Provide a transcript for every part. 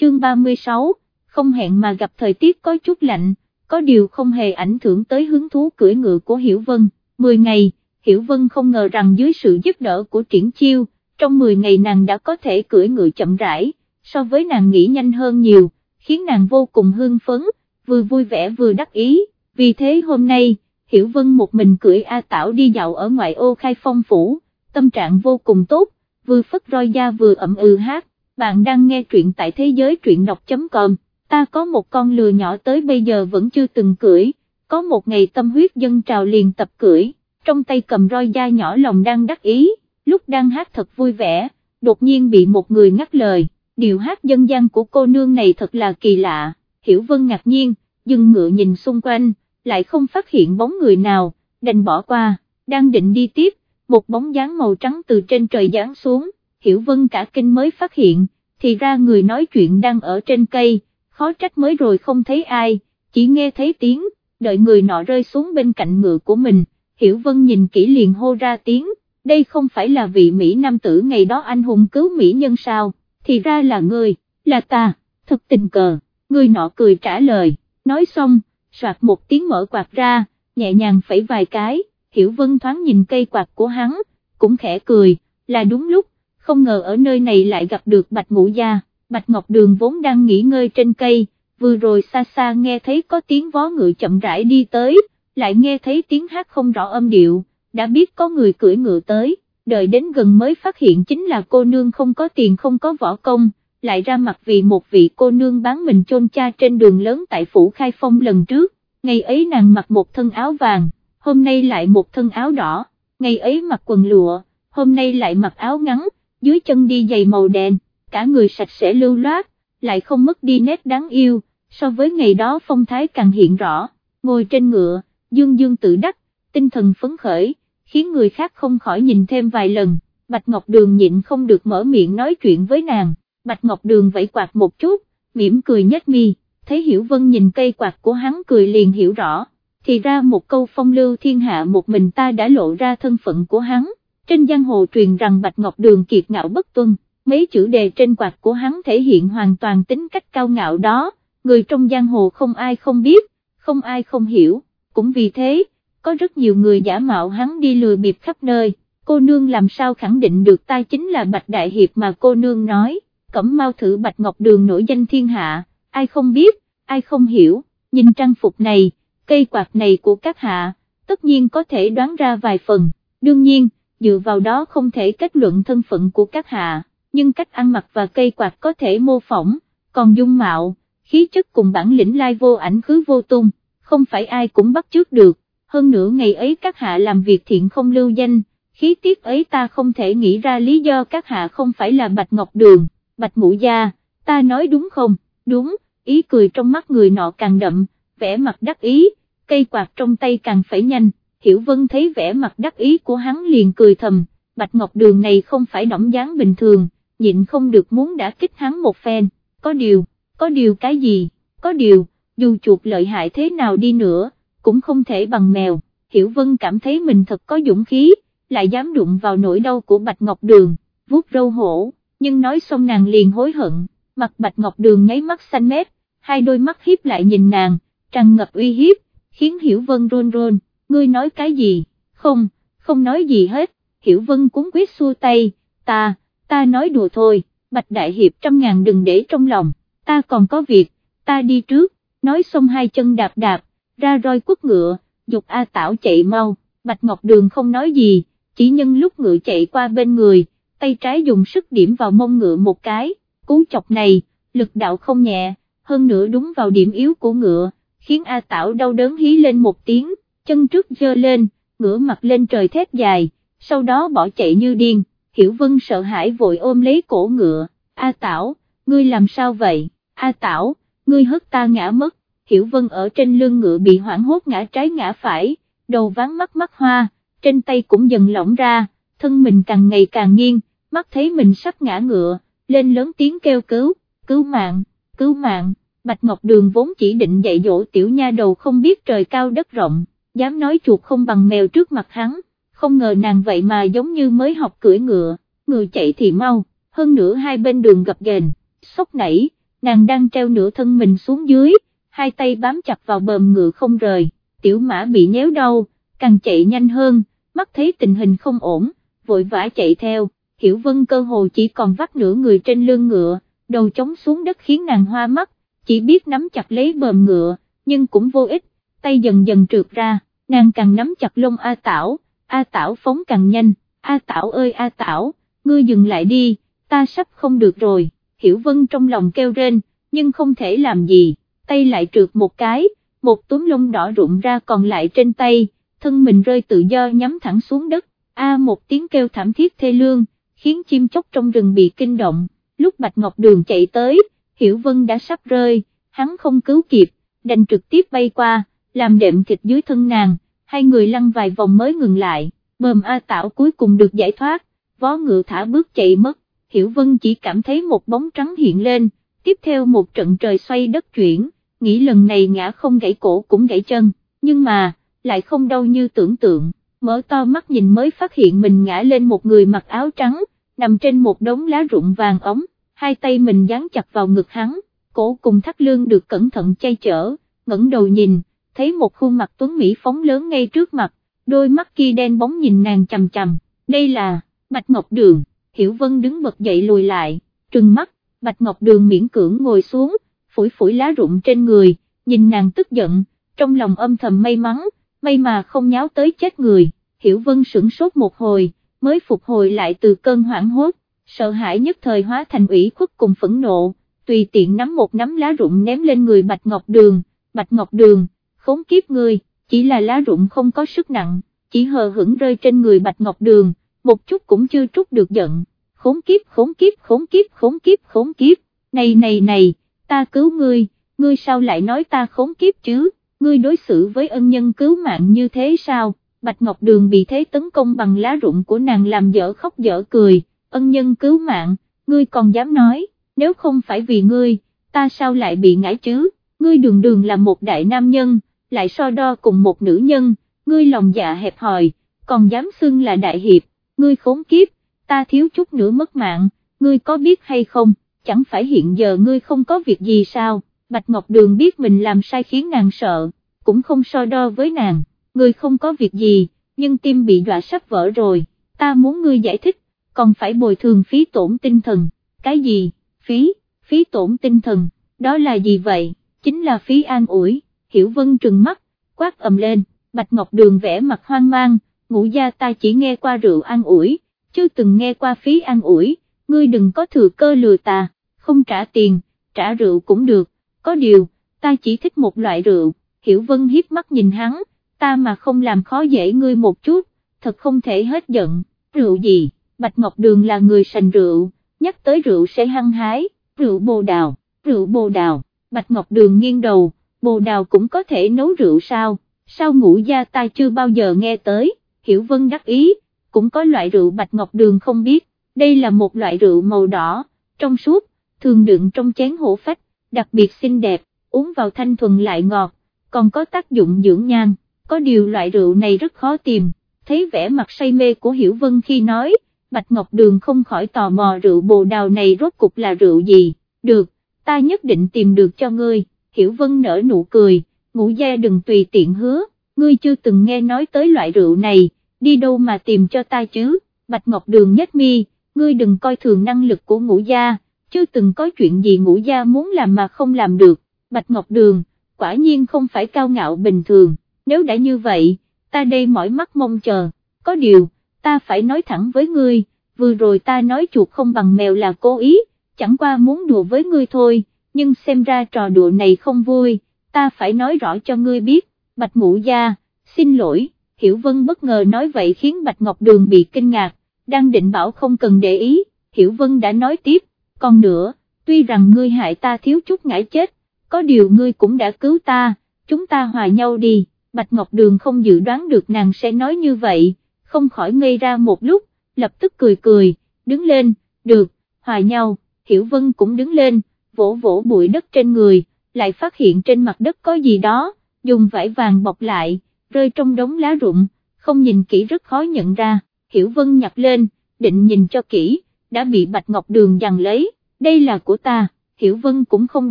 chương 36, không hẹn mà gặp thời tiết có chút lạnh, có điều không hề ảnh hưởng tới hứng thú cưỡi ngựa của Hiểu Vân, 10 ngày, Hiểu Vân không ngờ rằng dưới sự giúp đỡ của triển chiêu, trong 10 ngày nàng đã có thể cưỡi ngựa chậm rãi, so với nàng nghĩ nhanh hơn nhiều, khiến nàng vô cùng hưng phấn, vừa vui vẻ vừa đắc ý, vì thế hôm nay, Hiểu Vân một mình cưỡi A Tảo đi dạo ở ngoại ô khai phong phủ, tâm trạng vô cùng tốt, vừa phất roi da vừa ẩm ừ hát, bạn đang nghe truyện tại thế giới truyện đọc.com, ta có một con lừa nhỏ tới bây giờ vẫn chưa từng cưỡi, có một ngày tâm huyết dân trào liền tập cưỡi, trong tay cầm roi da nhỏ lòng đang đắc ý, lúc đang hát thật vui vẻ, đột nhiên bị một người ngắt lời, điều hát dân gian của cô nương này thật là kỳ lạ, Hiểu Vân ngạc nhiên, dừng ngựa nhìn xung quanh, lại không phát hiện bóng người nào, đành bỏ qua, đang định đi tiếp, một bóng dáng màu trắng từ trên trời giáng xuống, Hiểu Vân cả kinh mới phát hiện, thì ra người nói chuyện đang ở trên cây, khó trách mới rồi không thấy ai, chỉ nghe thấy tiếng, đợi người nọ rơi xuống bên cạnh ngựa của mình, Hiểu Vân nhìn kỹ liền hô ra tiếng, đây không phải là vị Mỹ Nam tử ngày đó anh hùng cứu Mỹ nhân sao, thì ra là người, là ta, thật tình cờ, người nọ cười trả lời, nói xong, soạt một tiếng mở quạt ra, nhẹ nhàng phẩy vài cái, Hiểu Vân thoáng nhìn cây quạt của hắn, cũng khẽ cười, là đúng lúc, không ngờ ở nơi này lại gặp được Bạch Ngũ Gia, Bạch Ngọc Đường vốn đang nghỉ ngơi trên cây, vừa rồi xa xa nghe thấy có tiếng vó ngựa chậm rãi đi tới, lại nghe thấy tiếng hát không rõ âm điệu, đã biết có người cưỡi ngựa tới, đợi đến gần mới phát hiện chính là cô nương không có tiền không có võ công, lại ra mặt vì một vị cô nương bán mình chôn cha trên đường lớn tại phủ khai phong lần trước, ngày ấy nàng mặc một thân áo vàng, hôm nay lại một thân áo đỏ, ngày ấy mặc quần lụa, hôm nay lại mặc áo ngắn, dưới chân đi giày màu đen, cả người sạch sẽ lưu loát, lại không mất đi nét đáng yêu, so với ngày đó phong thái càng hiện rõ, ngồi trên ngựa, dương dương tự đắc, tinh thần phấn khởi, khiến người khác không khỏi nhìn thêm vài lần, Bạch Ngọc Đường nhịn không được mở miệng nói chuyện với nàng, Bạch Ngọc Đường vẫy quạt một chút, mỉm cười nhếch mi, thấy Hiểu Vân nhìn cây quạt của hắn cười liền hiểu rõ, thì ra một câu phong lưu thiên hạ một mình ta đã lộ ra thân phận của hắn, trên giang hồ truyền rằng Bạch Ngọc Đường kiệt ngạo bất tuân, mấy chữ đề trên quạt của hắn thể hiện hoàn toàn tính cách cao ngạo đó, người trong giang hồ không ai không biết, không ai không hiểu, cũng vì thế, có rất nhiều người giả mạo hắn đi lừa bịp khắp nơi, cô nương làm sao khẳng định được ta chính là Bạch Đại Hiệp mà cô nương nói, cẩm mau thử Bạch Ngọc Đường nổi danh thiên hạ, ai không biết, ai không hiểu, nhìn trang phục này, cây quạt này của các hạ, tất nhiên có thể đoán ra vài phần, đương nhiên, dựa vào đó không thể kết luận thân phận của các hạ, nhưng cách ăn mặc và cây quạt có thể mô phỏng, còn dung mạo, khí chất cùng bản lĩnh lai vô ảnh khứ vô tung, không phải ai cũng bắt chước được, hơn nữa ngày ấy các hạ làm việc thiện không lưu danh, khí tiết ấy ta không thể nghĩ ra lý do các hạ không phải là Bạch Ngọc Đường, Bạch Ngũ Gia, ta nói đúng không, đúng, ý cười trong mắt người nọ càng đậm, vẻ mặt đắc ý, cây quạt trong tay càng phải nhanh, Hiểu Vân thấy vẻ mặt đắc ý của hắn liền cười thầm, Bạch Ngọc Đường này không phải đỏng dáng bình thường, nhịn không được muốn đã kích hắn một phen, có điều, có điều cái gì, có điều, dù chuột lợi hại thế nào đi nữa, cũng không thể bằng mèo, Hiểu Vân cảm thấy mình thật có dũng khí, lại dám đụng vào nỗi đau của Bạch Ngọc Đường, vuốt râu hổ, nhưng nói xong nàng liền hối hận, mặt Bạch Ngọc Đường nháy mắt xanh mét, hai đôi mắt hiếp lại nhìn nàng, tràn ngập uy hiếp, khiến Hiểu Vân rôn rôn, ngươi nói cái gì, không, không nói gì hết, Hiểu Vân cuốn quyết xua tay, ta, ta nói đùa thôi, Bạch Đại Hiệp trăm ngàn đừng để trong lòng, ta còn có việc, ta đi trước, nói xong hai chân đạp đạp, ra roi quất ngựa, dục A Tảo chạy mau, Bạch Ngọc Đường không nói gì, chỉ nhân lúc ngựa chạy qua bên người, tay trái dùng sức điểm vào mông ngựa một cái, cú chọc này, lực đạo không nhẹ, hơn nữa đúng vào điểm yếu của ngựa, khiến A Tảo đau đớn hí lên một tiếng, chân trước dơ lên, ngửa mặt lên trời thét dài, sau đó bỏ chạy như điên, Hiểu Vân sợ hãi vội ôm lấy cổ ngựa, A Tảo, ngươi làm sao vậy, A Tảo, ngươi hất ta ngã mất, Hiểu Vân ở trên lưng ngựa bị hoảng hốt ngã trái ngã phải, đầu ván mắt mắt hoa, trên tay cũng dần lỏng ra, thân mình càng ngày càng nghiêng, mắt thấy mình sắp ngã ngựa, lên lớn tiếng kêu cứu, cứu mạng, cứu mạng, Bạch Ngọc Đường vốn chỉ định dạy dỗ tiểu nha đầu không biết trời cao đất rộng, dám nói chuột không bằng mèo trước mặt hắn, không ngờ nàng vậy mà giống như mới học cưỡi ngựa, ngựa chạy thì mau, hơn nữa hai bên đường gập ghềnh, sốc nảy, nàng đang treo nửa thân mình xuống dưới, hai tay bám chặt vào bờm ngựa không rời, tiểu mã bị nhéo đau, càng chạy nhanh hơn, mắt thấy tình hình không ổn, vội vã chạy theo, Hiểu Vân cơ hồ chỉ còn vắt nửa người trên lưng ngựa, đầu chống xuống đất khiến nàng hoa mắt, chỉ biết nắm chặt lấy bờm ngựa, nhưng cũng vô ích, tay dần dần trượt ra, nàng càng nắm chặt lông A Tảo, A Tảo phóng càng nhanh, A Tảo ơi A Tảo, ngươi dừng lại đi, ta sắp không được rồi, Hiểu Vân trong lòng kêu rên, nhưng không thể làm gì, tay lại trượt một cái, một túm lông đỏ rụng ra còn lại trên tay, thân mình rơi tự do nhắm thẳng xuống đất, A một tiếng kêu thảm thiết thê lương, khiến chim chóc trong rừng bị kinh động, lúc Bạch Ngọc Đường chạy tới, Hiểu Vân đã sắp rơi, hắn không cứu kịp, đành trực tiếp bay qua, làm đệm thịt dưới thân nàng, hai người lăn vài vòng mới ngừng lại, bờm A Tảo cuối cùng được giải thoát, vó ngựa thả bước chạy mất, Hiểu Vân chỉ cảm thấy một bóng trắng hiện lên, tiếp theo một trận trời xoay đất chuyển, nghĩ lần này ngã không gãy cổ cũng gãy chân, nhưng mà, lại không đau như tưởng tượng, mở to mắt nhìn mới phát hiện mình ngã lên một người mặc áo trắng, nằm trên một đống lá rụng vàng ống, hai tay mình dán chặt vào ngực hắn, cổ cùng thắt lưng được cẩn thận chay chở, ngẩng đầu nhìn, thấy một khuôn mặt tuấn Mỹ phóng lớn ngay trước mặt, đôi mắt kia đen bóng nhìn nàng chầm chầm, đây là, Bạch Ngọc Đường, Hiểu Vân đứng bật dậy lùi lại, trừng mắt, Bạch Ngọc Đường miễn cưỡng ngồi xuống, phủi phủi lá rụng trên người, nhìn nàng tức giận, trong lòng âm thầm may mắn, may mà không nháo tới chết người, Hiểu Vân sửng sốt một hồi, mới phục hồi lại từ cơn hoảng hốt, sợ hãi nhất thời hóa thành ủy khuất cùng phẫn nộ, tùy tiện nắm một nắm lá rụng ném lên người Bạch Ngọc Đường, Bạch Ngọc Đường, khốn kiếp người, chỉ là lá rụng không có sức nặng, chỉ hờ hững rơi trên người Bạch Ngọc Đường, một chút cũng chưa trút được giận, khốn kiếp khốn kiếp khốn kiếp khốn kiếp khốn kiếp, này này này, ta cứu ngươi, ngươi sao lại nói ta khốn kiếp chứ, ngươi đối xử với ân nhân cứu mạng như thế sao, Bạch Ngọc Đường bị thế tấn công bằng lá rụng của nàng làm dở khóc dở cười, ân nhân cứu mạng, ngươi còn dám nói, nếu không phải vì ngươi, ta sao lại bị ngã chứ, ngươi đường đường là một đại nam nhân, lại so đo cùng một nữ nhân, ngươi lòng dạ hẹp hòi, còn dám xưng là đại hiệp, ngươi khốn kiếp, ta thiếu chút nữa mất mạng, ngươi có biết hay không, chẳng phải hiện giờ ngươi không có việc gì sao, Bạch Ngọc Đường biết mình làm sai khiến nàng sợ, cũng không so đo với nàng, ngươi không có việc gì, nhưng tim bị dọa sắp vỡ rồi, ta muốn ngươi giải thích, còn phải bồi thường phí tổn tinh thần, cái gì, phí, phí tổn tinh thần, đó là gì vậy, chính là phí an ủi, hiểu vân trừng mắt, quát ầm lên, Bạch Ngọc Đường vẽ mặt hoang mang, ngũ gia ta chỉ nghe qua rượu an ủi, chưa từng nghe qua phí an ủi, ngươi đừng có thừa cơ lừa ta, không trả tiền, trả rượu cũng được, có điều, ta chỉ thích một loại rượu, Hiểu Vân hiếp mắt nhìn hắn, ta mà không làm khó dễ ngươi một chút, thật không thể hết giận, rượu gì, Bạch Ngọc Đường là người sành rượu, nhắc tới rượu sẽ hăng hái, rượu bồ đào, rượu bồ đào, Bạch Ngọc Đường nghiêng đầu, bồ đào cũng có thể nấu rượu sao, sao ngũ gia ta chưa bao giờ nghe tới, Hiểu Vân đắc ý, cũng có loại rượu Bạch Ngọc Đường không biết, đây là một loại rượu màu đỏ, trong suốt, thường đựng trong chén hổ phách, đặc biệt xinh đẹp, uống vào thanh thuần lại ngọt, còn có tác dụng dưỡng nhan, có điều loại rượu này rất khó tìm, thấy vẻ mặt say mê của Hiểu Vân khi nói, Bạch Ngọc Đường không khỏi tò mò rượu bồ đào này rốt cục là rượu gì, được, ta nhất định tìm được cho ngươi, Hiểu Vân nở nụ cười, ngũ gia đừng tùy tiện hứa, ngươi chưa từng nghe nói tới loại rượu này, đi đâu mà tìm cho ta chứ, Bạch Ngọc Đường nhất mi, ngươi đừng coi thường năng lực của ngũ gia, chưa từng có chuyện gì ngũ gia muốn làm mà không làm được, Bạch Ngọc Đường, quả nhiên không phải cao ngạo bình thường, nếu đã như vậy, ta đây mỏi mắt mong chờ, có điều, ta phải nói thẳng với ngươi, vừa rồi ta nói chuột không bằng mèo là cố ý, chẳng qua muốn đùa với ngươi thôi, nhưng xem ra trò đùa này không vui, ta phải nói rõ cho ngươi biết, Bạch Ngũ Gia, xin lỗi, Hiểu Vân bất ngờ nói vậy khiến Bạch Ngọc Đường bị kinh ngạc, đang định bảo không cần để ý, Hiểu Vân đã nói tiếp, còn nữa, tuy rằng ngươi hại ta thiếu chút ngã chết, có điều ngươi cũng đã cứu ta, chúng ta hòa nhau đi, Bạch Ngọc Đường không dự đoán được nàng sẽ nói như vậy, không khỏi ngây ra một lúc, lập tức cười cười, đứng lên, được, hòa nhau, Hiểu Vân cũng đứng lên, vỗ vỗ bụi đất trên người, lại phát hiện trên mặt đất có gì đó, dùng vải vàng bọc lại, rơi trong đống lá rụng, không nhìn kỹ rất khó nhận ra, Hiểu Vân nhặt lên, định nhìn cho kỹ, đã bị Bạch Ngọc Đường giằng lấy, đây là của ta, Hiểu Vân cũng không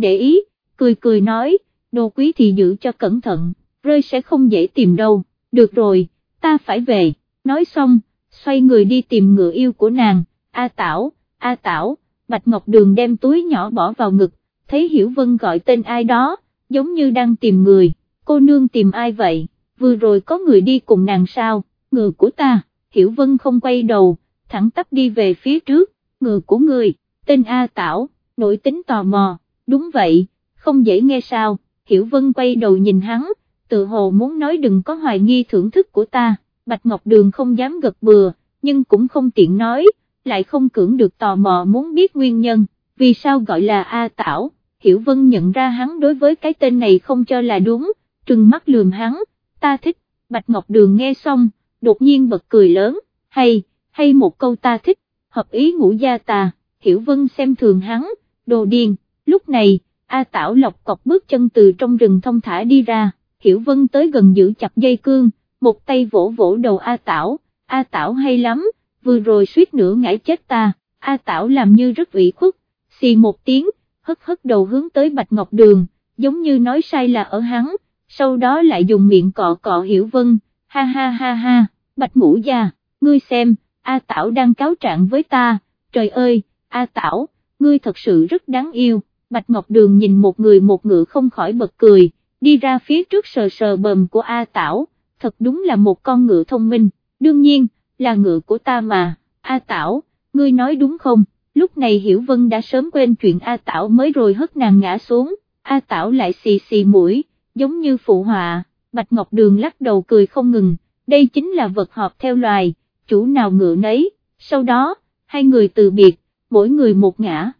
để ý, cười cười nói, đồ quý thì giữ cho cẩn thận, rơi sẽ không dễ tìm đâu, được rồi, ta phải về, nói xong, xoay người đi tìm ngựa yêu của nàng, A Tảo, A Tảo, Bạch Ngọc Đường đem túi nhỏ bỏ vào ngực, thấy Hiểu Vân gọi tên ai đó, giống như đang tìm người, cô nương tìm ai vậy, vừa rồi có người đi cùng nàng sao, ngựa của ta, Hiểu Vân không quay đầu, thẳng tắp đi về phía trước, ngựa của người, tên A Tảo, nổi tính tò mò, đúng vậy, không dễ nghe sao, Hiểu Vân quay đầu nhìn hắn, tự hồ muốn nói đừng có hoài nghi thưởng thức của ta, Bạch Ngọc Đường không dám gật bừa, nhưng cũng không tiện nói, lại không cưỡng được tò mò muốn biết nguyên nhân, vì sao gọi là A Tảo, Hiểu Vân nhận ra hắn đối với cái tên này không cho là đúng, trừng mắt lườm hắn, ta thích, Bạch Ngọc Đường nghe xong, đột nhiên bật cười lớn, hay, hay một câu ta thích, hợp ý ngũ gia ta, Hiểu Vân xem thường hắn, đồ điên, lúc này, A Tảo lọc cọc bước chân từ trong rừng thông thả đi ra, Hiểu Vân tới gần giữ chặt dây cương, một tay vỗ vỗ đầu A Tảo, A Tảo hay lắm, vừa rồi suýt nữa ngã chết ta, A Tảo làm như rất ủy khuất, xì một tiếng, hất hất đầu hướng tới Bạch Ngọc Đường, giống như nói sai là ở hắn, sau đó lại dùng miệng cọ cọ Hiểu Vân, ha ha ha ha, Bạch Ngũ Gia, ngươi xem, A Tảo đang cáo trạng với ta, trời ơi, A Tảo, ngươi thật sự rất đáng yêu, Bạch Ngọc Đường nhìn một người một ngựa không khỏi bật cười, đi ra phía trước sờ sờ bờm của A Tảo, thật đúng là một con ngựa thông minh, đương nhiên, là ngựa của ta mà, A Tảo, ngươi nói đúng không, lúc này Hiểu Vân đã sớm quên chuyện A Tảo mới rồi hất nàng ngã xuống, A Tảo lại xì xì mũi, giống như phụ họa, Bạch Ngọc Đường lắc đầu cười không ngừng, đây chính là vật họp theo loài, chủ nào ngựa nấy, sau đó, hai người từ biệt, mỗi người một ngã.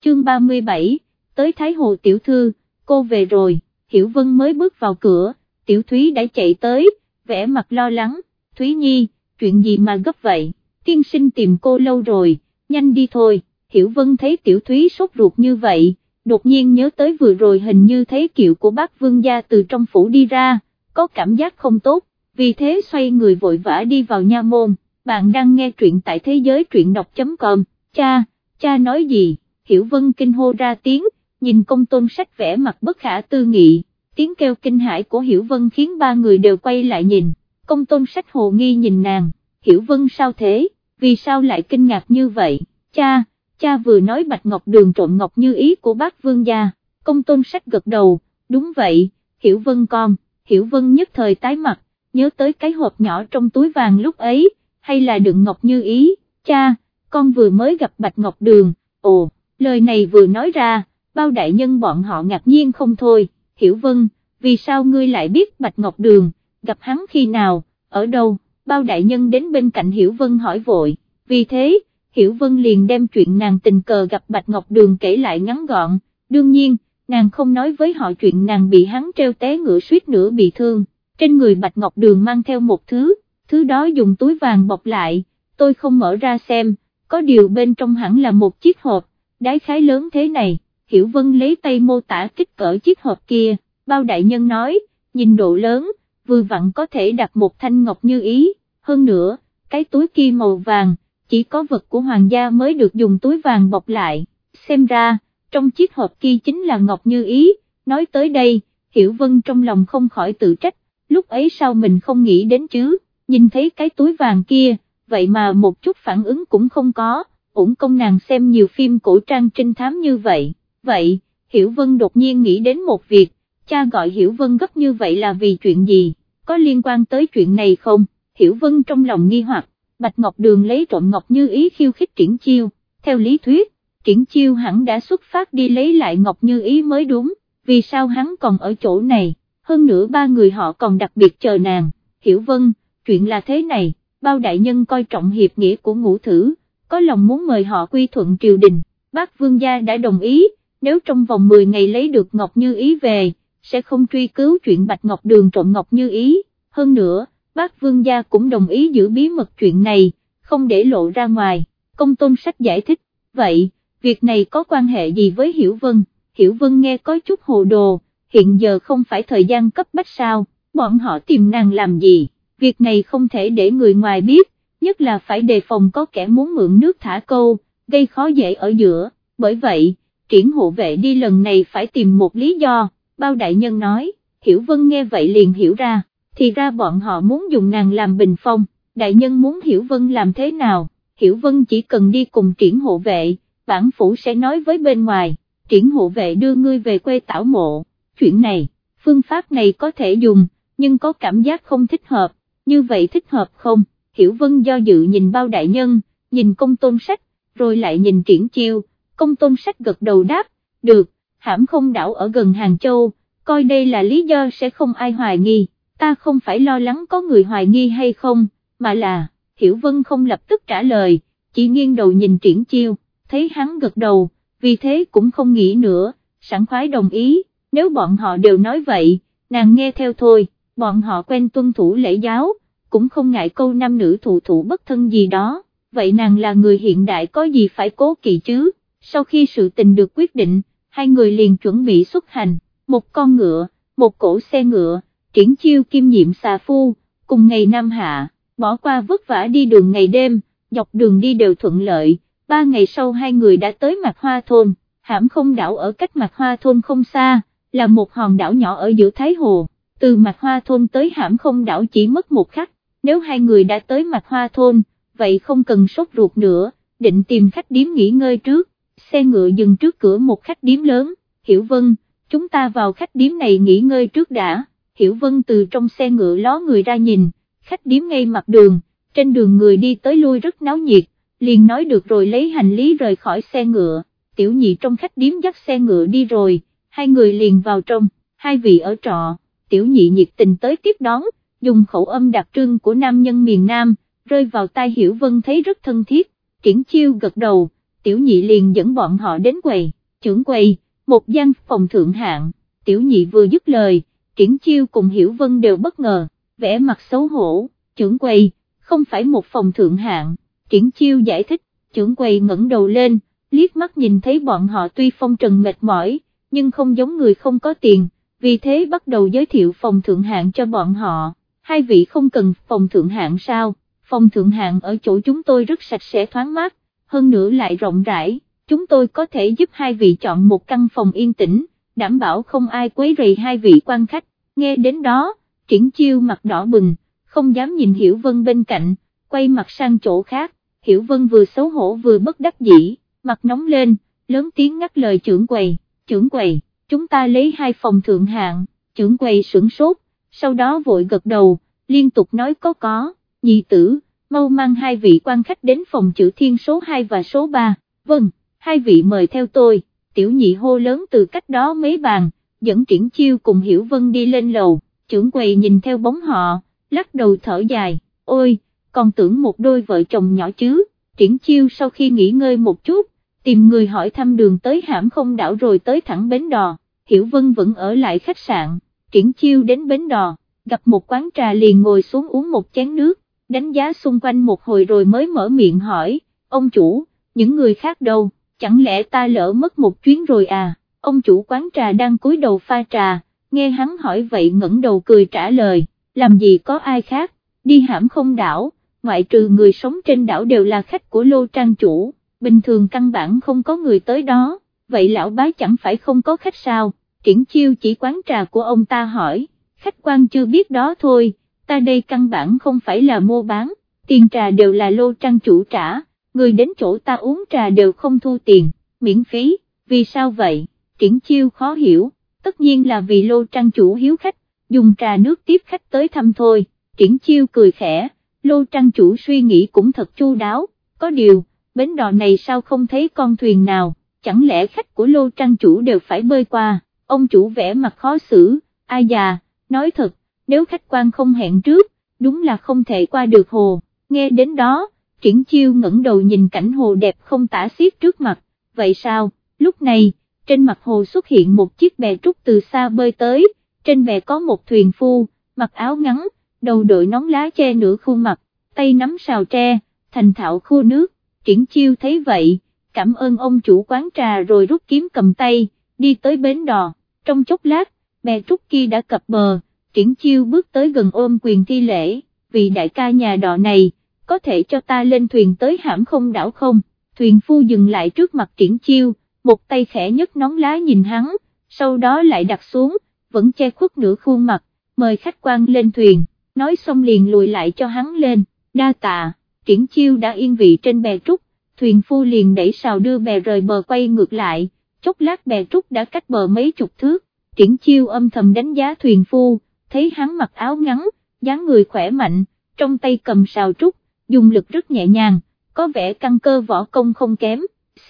Chương 37, tới Thái Hồ Tiểu Thư, cô về rồi, Hiểu Vân mới bước vào cửa, Tiểu Thúy đã chạy tới, vẻ mặt lo lắng, Thúy Nhi, chuyện gì mà gấp vậy, tiên sinh tìm cô lâu rồi, nhanh đi thôi, Hiểu Vân thấy Tiểu Thúy sốt ruột như vậy, đột nhiên nhớ tới vừa rồi hình như thấy kiệu của bác vương gia từ trong phủ đi ra, có cảm giác không tốt, vì thế xoay người vội vã đi vào nha môn, bạn đang nghe truyện tại thế giới truyện đọc.com, cha, cha nói gì, Hiểu Vân kinh hô ra tiếng, nhìn công tôn sách vẽ mặt bất khả tư nghị, tiếng kêu kinh hãi của Hiểu Vân khiến ba người đều quay lại nhìn, công tôn sách hồ nghi nhìn nàng, Hiểu Vân sao thế, vì sao lại kinh ngạc như vậy, cha, cha vừa nói Bạch Ngọc Đường trộm Ngọc như ý của bác vương gia, công tôn sách gật đầu, đúng vậy, Hiểu Vân con, Hiểu Vân nhất thời tái mặt, nhớ tới cái hộp nhỏ trong túi vàng lúc ấy, hay là đựng Ngọc như ý, cha, con vừa mới gặp Bạch Ngọc Đường, ồ, lời này vừa nói ra, bao đại nhân bọn họ ngạc nhiên không thôi, Hiểu Vân, vì sao ngươi lại biết Bạch Ngọc Đường, gặp hắn khi nào, ở đâu, bao đại nhân đến bên cạnh Hiểu Vân hỏi vội, vì thế, Hiểu Vân liền đem chuyện nàng tình cờ gặp Bạch Ngọc Đường kể lại ngắn gọn, đương nhiên, nàng không nói với họ chuyện nàng bị hắn treo té ngựa suýt nữa bị thương, trên người Bạch Ngọc Đường mang theo một thứ, thứ đó dùng túi vàng bọc lại, tôi không mở ra xem, có điều bên trong hẳn là một chiếc hộp, đái khái lớn thế này, Hiểu Vân lấy tay mô tả kích cỡ chiếc hộp kia, bao đại nhân nói, nhìn độ lớn, vừa vặn có thể đặt một thanh ngọc như ý, hơn nữa, cái túi kia màu vàng, chỉ có vật của hoàng gia mới được dùng túi vàng bọc lại, xem ra, trong chiếc hộp kia chính là ngọc như ý, nói tới đây, Hiểu Vân trong lòng không khỏi tự trách, lúc ấy sao mình không nghĩ đến chứ, nhìn thấy cái túi vàng kia, vậy mà một chút phản ứng cũng không có, ủng công nàng xem nhiều phim cổ trang trinh thám như vậy, vậy, Hiểu Vân đột nhiên nghĩ đến một việc, cha gọi Hiểu Vân gấp như vậy là vì chuyện gì, có liên quan tới chuyện này không, Hiểu Vân trong lòng nghi hoặc, Bạch Ngọc Đường lấy trộm Ngọc Như Ý khiêu khích triển chiêu, theo lý thuyết, triển chiêu hẳn đã xuất phát đi lấy lại Ngọc Như Ý mới đúng, vì sao hắn còn ở chỗ này, hơn nữa ba người họ còn đặc biệt chờ nàng, Hiểu Vân, chuyện là thế này, bao đại nhân coi trọng hiệp nghĩa của ngũ thử, có lòng muốn mời họ quy thuận triều đình, bác vương gia đã đồng ý, nếu trong vòng 10 ngày lấy được Ngọc Như Ý về, sẽ không truy cứu chuyện Bạch Ngọc Đường trộm Ngọc Như Ý, hơn nữa, bác vương gia cũng đồng ý giữ bí mật chuyện này, không để lộ ra ngoài, công tôn sách giải thích, vậy, việc này có quan hệ gì với Hiểu Vân, Hiểu Vân nghe có chút hồ đồ, hiện giờ không phải thời gian cấp bách sao, bọn họ tìm nàng làm gì, việc này không thể để người ngoài biết, nhất là phải đề phòng có kẻ muốn mượn nước thả câu, gây khó dễ ở giữa, bởi vậy, triển hộ vệ đi lần này phải tìm một lý do, bao đại nhân nói, Hiểu Vân nghe vậy liền hiểu ra, thì ra bọn họ muốn dùng nàng làm bình phong, đại nhân muốn Hiểu Vân làm thế nào, Hiểu Vân chỉ cần đi cùng triển hộ vệ, bản phủ sẽ nói với bên ngoài, triển hộ vệ đưa ngươi về quê tảo mộ, chuyện này, phương pháp này có thể dùng, nhưng có cảm giác không thích hợp, như vậy thích hợp không, Hiểu Vân do dự nhìn bao đại nhân, nhìn công tôn sách, rồi lại nhìn triển chiêu, công tôn sách gật đầu đáp, được, hãm không đảo ở gần Hàng Châu, coi đây là lý do sẽ không ai hoài nghi, ta không phải lo lắng có người hoài nghi hay không, mà là, Hiểu Vân không lập tức trả lời, chỉ nghiêng đầu nhìn triển chiêu, thấy hắn gật đầu, vì thế cũng không nghĩ nữa, sẵn khoái đồng ý, nếu bọn họ đều nói vậy, nàng nghe theo thôi, bọn họ quen tuân thủ lễ giáo, cũng không ngại câu nam nữ thụ thụ bất thân gì đó, vậy nàng là người hiện đại có gì phải cố kỵ chứ, sau khi sự tình được quyết định, hai người liền chuẩn bị xuất hành, một con ngựa, một cổ xe ngựa, triển chiêu kim nhiệm xà phu, cùng ngày Nam Hạ, bỏ qua vất vả đi đường ngày đêm, dọc đường đi đều thuận lợi, ba ngày sau hai người đã tới mặt hoa thôn, hãm không đảo ở cách mặt hoa thôn không xa, là một hòn đảo nhỏ ở giữa Thái Hồ, từ mặt hoa thôn tới hãm không đảo chỉ mất một khắc, nếu hai người đã tới mặt hoa thôn, vậy không cần sốt ruột nữa, định tìm khách điếm nghỉ ngơi trước, xe ngựa dừng trước cửa một khách điếm lớn, Hiểu Vân, chúng ta vào khách điếm này nghỉ ngơi trước đã, Hiểu Vân từ trong xe ngựa ló người ra nhìn, khách điếm ngay mặt đường, trên đường người đi tới lui rất náo nhiệt, liền nói được rồi lấy hành lý rời khỏi xe ngựa, tiểu nhị trong khách điếm dắt xe ngựa đi rồi, hai người liền vào trong, hai vị ở trọ, tiểu nhị nhiệt tình tới tiếp đón, dùng khẩu âm đặc trưng của nam nhân miền Nam, rơi vào tai Hiểu Vân thấy rất thân thiết, triển chiêu gật đầu, tiểu nhị liền dẫn bọn họ đến quầy, trưởng quầy, một gian phòng thượng hạng, tiểu nhị vừa dứt lời, triển chiêu cùng Hiểu Vân đều bất ngờ, vẽ mặt xấu hổ, trưởng quầy, không phải một phòng thượng hạng, triển chiêu giải thích, trưởng quầy ngẩng đầu lên, liếc mắt nhìn thấy bọn họ tuy phong trần mệt mỏi, nhưng không giống người không có tiền, vì thế bắt đầu giới thiệu phòng thượng hạng cho bọn họ, hai vị không cần phòng thượng hạng sao, phòng thượng hạng ở chỗ chúng tôi rất sạch sẽ thoáng mát, hơn nữa lại rộng rãi, chúng tôi có thể giúp hai vị chọn một căn phòng yên tĩnh, đảm bảo không ai quấy rầy hai vị quan khách, nghe đến đó, triển chiêu mặt đỏ bừng, không dám nhìn Hiểu Vân bên cạnh, quay mặt sang chỗ khác, Hiểu Vân vừa xấu hổ vừa bất đắc dĩ, mặt nóng lên, lớn tiếng ngắt lời trưởng quầy, trưởng quầy, chúng ta lấy hai phòng thượng hạng, trưởng quầy sửng sốt, sau đó vội gật đầu, liên tục nói có có, nhị tử, mau mang hai vị quan khách đến phòng chữ thiên số 2 và số 3, vâng, hai vị mời theo tôi, tiểu nhị hô lớn từ cách đó mấy bàn, dẫn triển chiêu cùng Hiểu Vân đi lên lầu, trưởng quầy nhìn theo bóng họ, lắc đầu thở dài, ôi, còn tưởng một đôi vợ chồng nhỏ chứ, triển chiêu sau khi nghỉ ngơi một chút, tìm người hỏi thăm đường tới hãm không đảo rồi tới thẳng bến đò, Hiểu Vân vẫn ở lại khách sạn, triển chiêu đến bến đò, gặp một quán trà liền ngồi xuống uống một chén nước, đánh giá xung quanh một hồi rồi mới mở miệng hỏi, ông chủ, những người khác đâu, chẳng lẽ ta lỡ mất một chuyến rồi à, ông chủ quán trà đang cúi đầu pha trà, nghe hắn hỏi vậy ngẩng đầu cười trả lời, làm gì có ai khác, đi hãm không đảo, ngoại trừ người sống trên đảo đều là khách của lô trang chủ, bình thường căn bản không có người tới đó, vậy lão bá chẳng phải không có khách sao, triển chiêu chỉ quán trà của ông ta hỏi, khách quan chưa biết đó thôi, ta đây căn bản không phải là mua bán, tiền trà đều là lô trang chủ trả, người đến chỗ ta uống trà đều không thu tiền, miễn phí, vì sao vậy, triển chiêu khó hiểu, tất nhiên là vì lô trang chủ hiếu khách, dùng trà nước tiếp khách tới thăm thôi, triển chiêu cười khẽ, lô trang chủ suy nghĩ cũng thật chu đáo, có điều, bến đò này sao không thấy con thuyền nào, chẳng lẽ khách của lô trang chủ đều phải bơi qua, ông chủ vẽ mặt khó xử, ai già, nói thật, nếu khách quan không hẹn trước, đúng là không thể qua được hồ, nghe đến đó, triển chiêu ngẩng đầu nhìn cảnh hồ đẹp không tả xiết trước mặt, vậy sao, lúc này, trên mặt hồ xuất hiện một chiếc bè trúc từ xa bơi tới, trên bè có một thuyền phu, mặc áo ngắn, đầu đội nón lá che nửa khuôn mặt, tay nắm sào tre, thành thạo khu nước, triển chiêu thấy vậy, cảm ơn ông chủ quán trà rồi rút kiếm cầm tay, đi tới bến đò, trong chốc lát, bè trúc kia đã cập bờ, triển chiêu bước tới gần ôm quyền thi lễ, vì đại ca nhà đò này, có thể cho ta lên thuyền tới hãm không đảo không, thuyền phu dừng lại trước mặt triển chiêu, một tay khẽ nhấc nón lá nhìn hắn, sau đó lại đặt xuống, vẫn che khuất nửa khuôn mặt, mời khách quan lên thuyền, nói xong liền lùi lại cho hắn lên, đa tạ, triển chiêu đã yên vị trên bè trúc, thuyền phu liền đẩy sào đưa bè rời bờ quay ngược lại, chốc lát bè trúc đã cách bờ mấy chục thước, triển chiêu âm thầm đánh giá thuyền phu, thấy hắn mặc áo ngắn, dáng người khỏe mạnh, trong tay cầm sào trúc, dùng lực rất nhẹ nhàng, có vẻ căn cơ võ công không kém,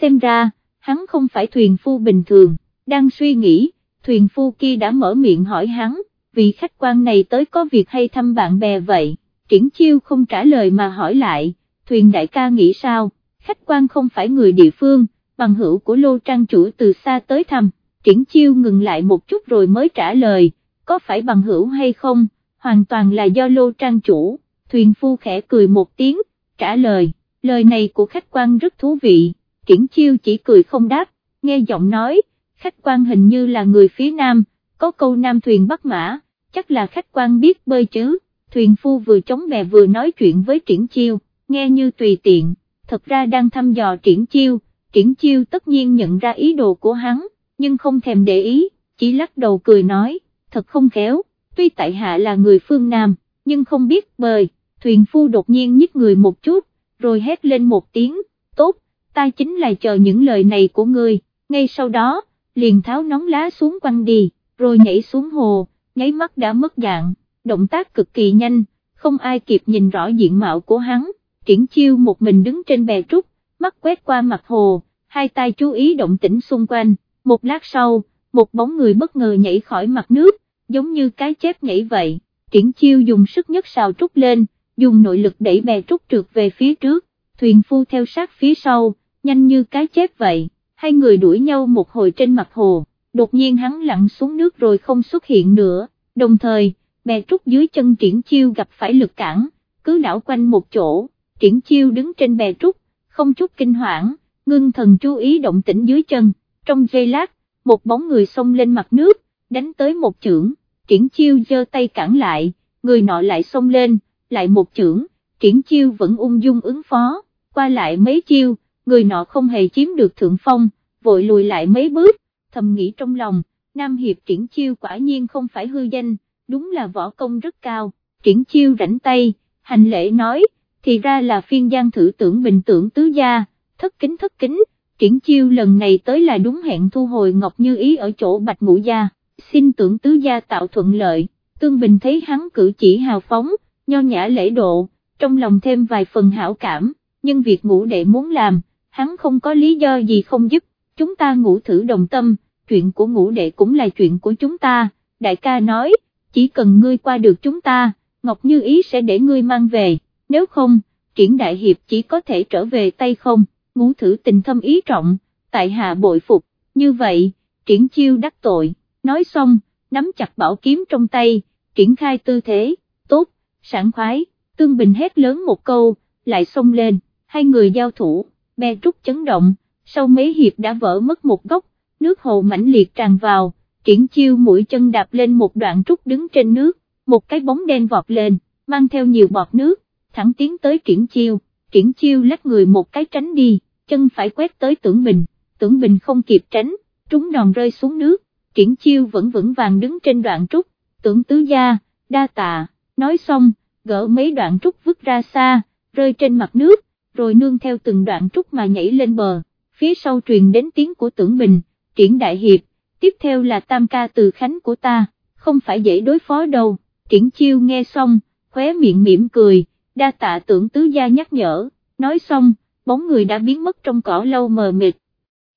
xem ra, hắn không phải thuyền phu bình thường, đang suy nghĩ, thuyền phu kia đã mở miệng hỏi hắn, vị khách quan này tới có việc hay thăm bạn bè vậy, triển chiêu không trả lời mà hỏi lại, thuyền đại ca nghĩ sao, khách quan không phải người địa phương, bằng hữu của lô trang chủ từ xa tới thăm, triển chiêu ngừng lại một chút rồi mới trả lời, có phải bằng hữu hay không, hoàn toàn là do lô trang chủ, thuyền phu khẽ cười một tiếng, trả lời, lời này của khách quan rất thú vị, triển chiêu chỉ cười không đáp, nghe giọng nói, khách quan hình như là người phía nam, có câu nam thuyền bắt mã, chắc là khách quan biết bơi chứ, thuyền phu vừa chống bè vừa nói chuyện với triển chiêu, nghe như tùy tiện, thật ra đang thăm dò triển chiêu, triển chiêu tất nhiên nhận ra ý đồ của hắn, nhưng không thèm để ý, chỉ lắc đầu cười nói, thật không khéo, tuy tại hạ là người phương Nam, nhưng không biết bơi, thuyền phu đột nhiên nhích người một chút, rồi hét lên một tiếng, tốt, ta chính là chờ những lời này của ngươi, ngay sau đó, liền tháo nón lá xuống quăng đi, rồi nhảy xuống hồ, nháy mắt đã mất dạng, động tác cực kỳ nhanh, không ai kịp nhìn rõ diện mạo của hắn, triển chiêu một mình đứng trên bè trúc, mắt quét qua mặt hồ, hai tay chú ý động tĩnh xung quanh, một lát sau, một bóng người bất ngờ nhảy khỏi mặt nước, giống như cái chép nhảy vậy, triển chiêu dùng sức nhất xào trúc lên, dùng nội lực đẩy bè trúc trượt về phía trước, thuyền phu theo sát phía sau, nhanh như cái chép vậy, hai người đuổi nhau một hồi trên mặt hồ, đột nhiên hắn lặn xuống nước rồi không xuất hiện nữa, đồng thời, bè trúc dưới chân triển chiêu gặp phải lực cản, cứ đảo quanh một chỗ, triển chiêu đứng trên bè trúc, không chút kinh hoảng, ngưng thần chú ý động tĩnh dưới chân, trong giây lát, một bóng người xông lên mặt nước, đánh tới một chưởng, triển chiêu giơ tay cản lại, người nọ lại xông lên, lại một chưởng, triển chiêu vẫn ung dung ứng phó, qua lại mấy chiêu, người nọ không hề chiếm được thượng phong, vội lùi lại mấy bước, thầm nghĩ trong lòng, Nam Hiệp triển chiêu quả nhiên không phải hư danh, đúng là võ công rất cao, triển chiêu rảnh tay, hành lễ nói, thì ra là phiên giang thử tưởng bình tưởng tứ gia, thất kính thất kính, triển chiêu lần này tới là đúng hẹn thu hồi Ngọc Như Ý ở chỗ Bạch Ngũ Gia, xin tưởng tứ gia tạo thuận lợi, Tương Bình thấy hắn cử chỉ hào phóng, nho nhã lễ độ, trong lòng thêm vài phần hảo cảm, nhưng việc ngũ đệ muốn làm, hắn không có lý do gì không giúp, chúng ta ngủ thử đồng tâm, chuyện của ngũ đệ cũng là chuyện của chúng ta, đại ca nói, chỉ cần ngươi qua được chúng ta, Ngọc Như Ý sẽ để ngươi mang về, nếu không, triển đại hiệp chỉ có thể trở về tay không, ngũ thử tình thâm ý trọng, tại hạ bội phục, như vậy, triển chiêu đắc tội, nói xong, nắm chặt bảo kiếm trong tay, triển khai tư thế, tốt, sảng khoái, tương bình hét lớn một câu, lại xông lên, hai người giao thủ, be trúc chấn động, sau mấy hiệp đã vỡ mất một góc, nước hồ mãnh liệt tràn vào, triển chiêu mũi chân đạp lên một đoạn trúc đứng trên nước, một cái bóng đen vọt lên, mang theo nhiều bọt nước, thẳng tiến tới triển chiêu, triển chiêu lách người một cái tránh đi, chân phải quét tới tưởng bình, tưởng bình không kịp tránh, trúng đòn rơi xuống nước, triển chiêu vẫn vững vàng đứng trên đoạn trúc, tưởng tứ gia, đa tạ, nói xong, gỡ mấy đoạn trúc vứt ra xa, rơi trên mặt nước, rồi nương theo từng đoạn trúc mà nhảy lên bờ, phía sau truyền đến tiếng của tưởng bình, triển đại hiệp, tiếp theo là tam ca từ khánh của ta, không phải dễ đối phó đâu, triển chiêu nghe xong, khóe miệng mỉm cười, đa tạ tưởng tứ gia nhắc nhở, nói xong, bóng người đã biến mất trong cỏ lâu mờ mịt.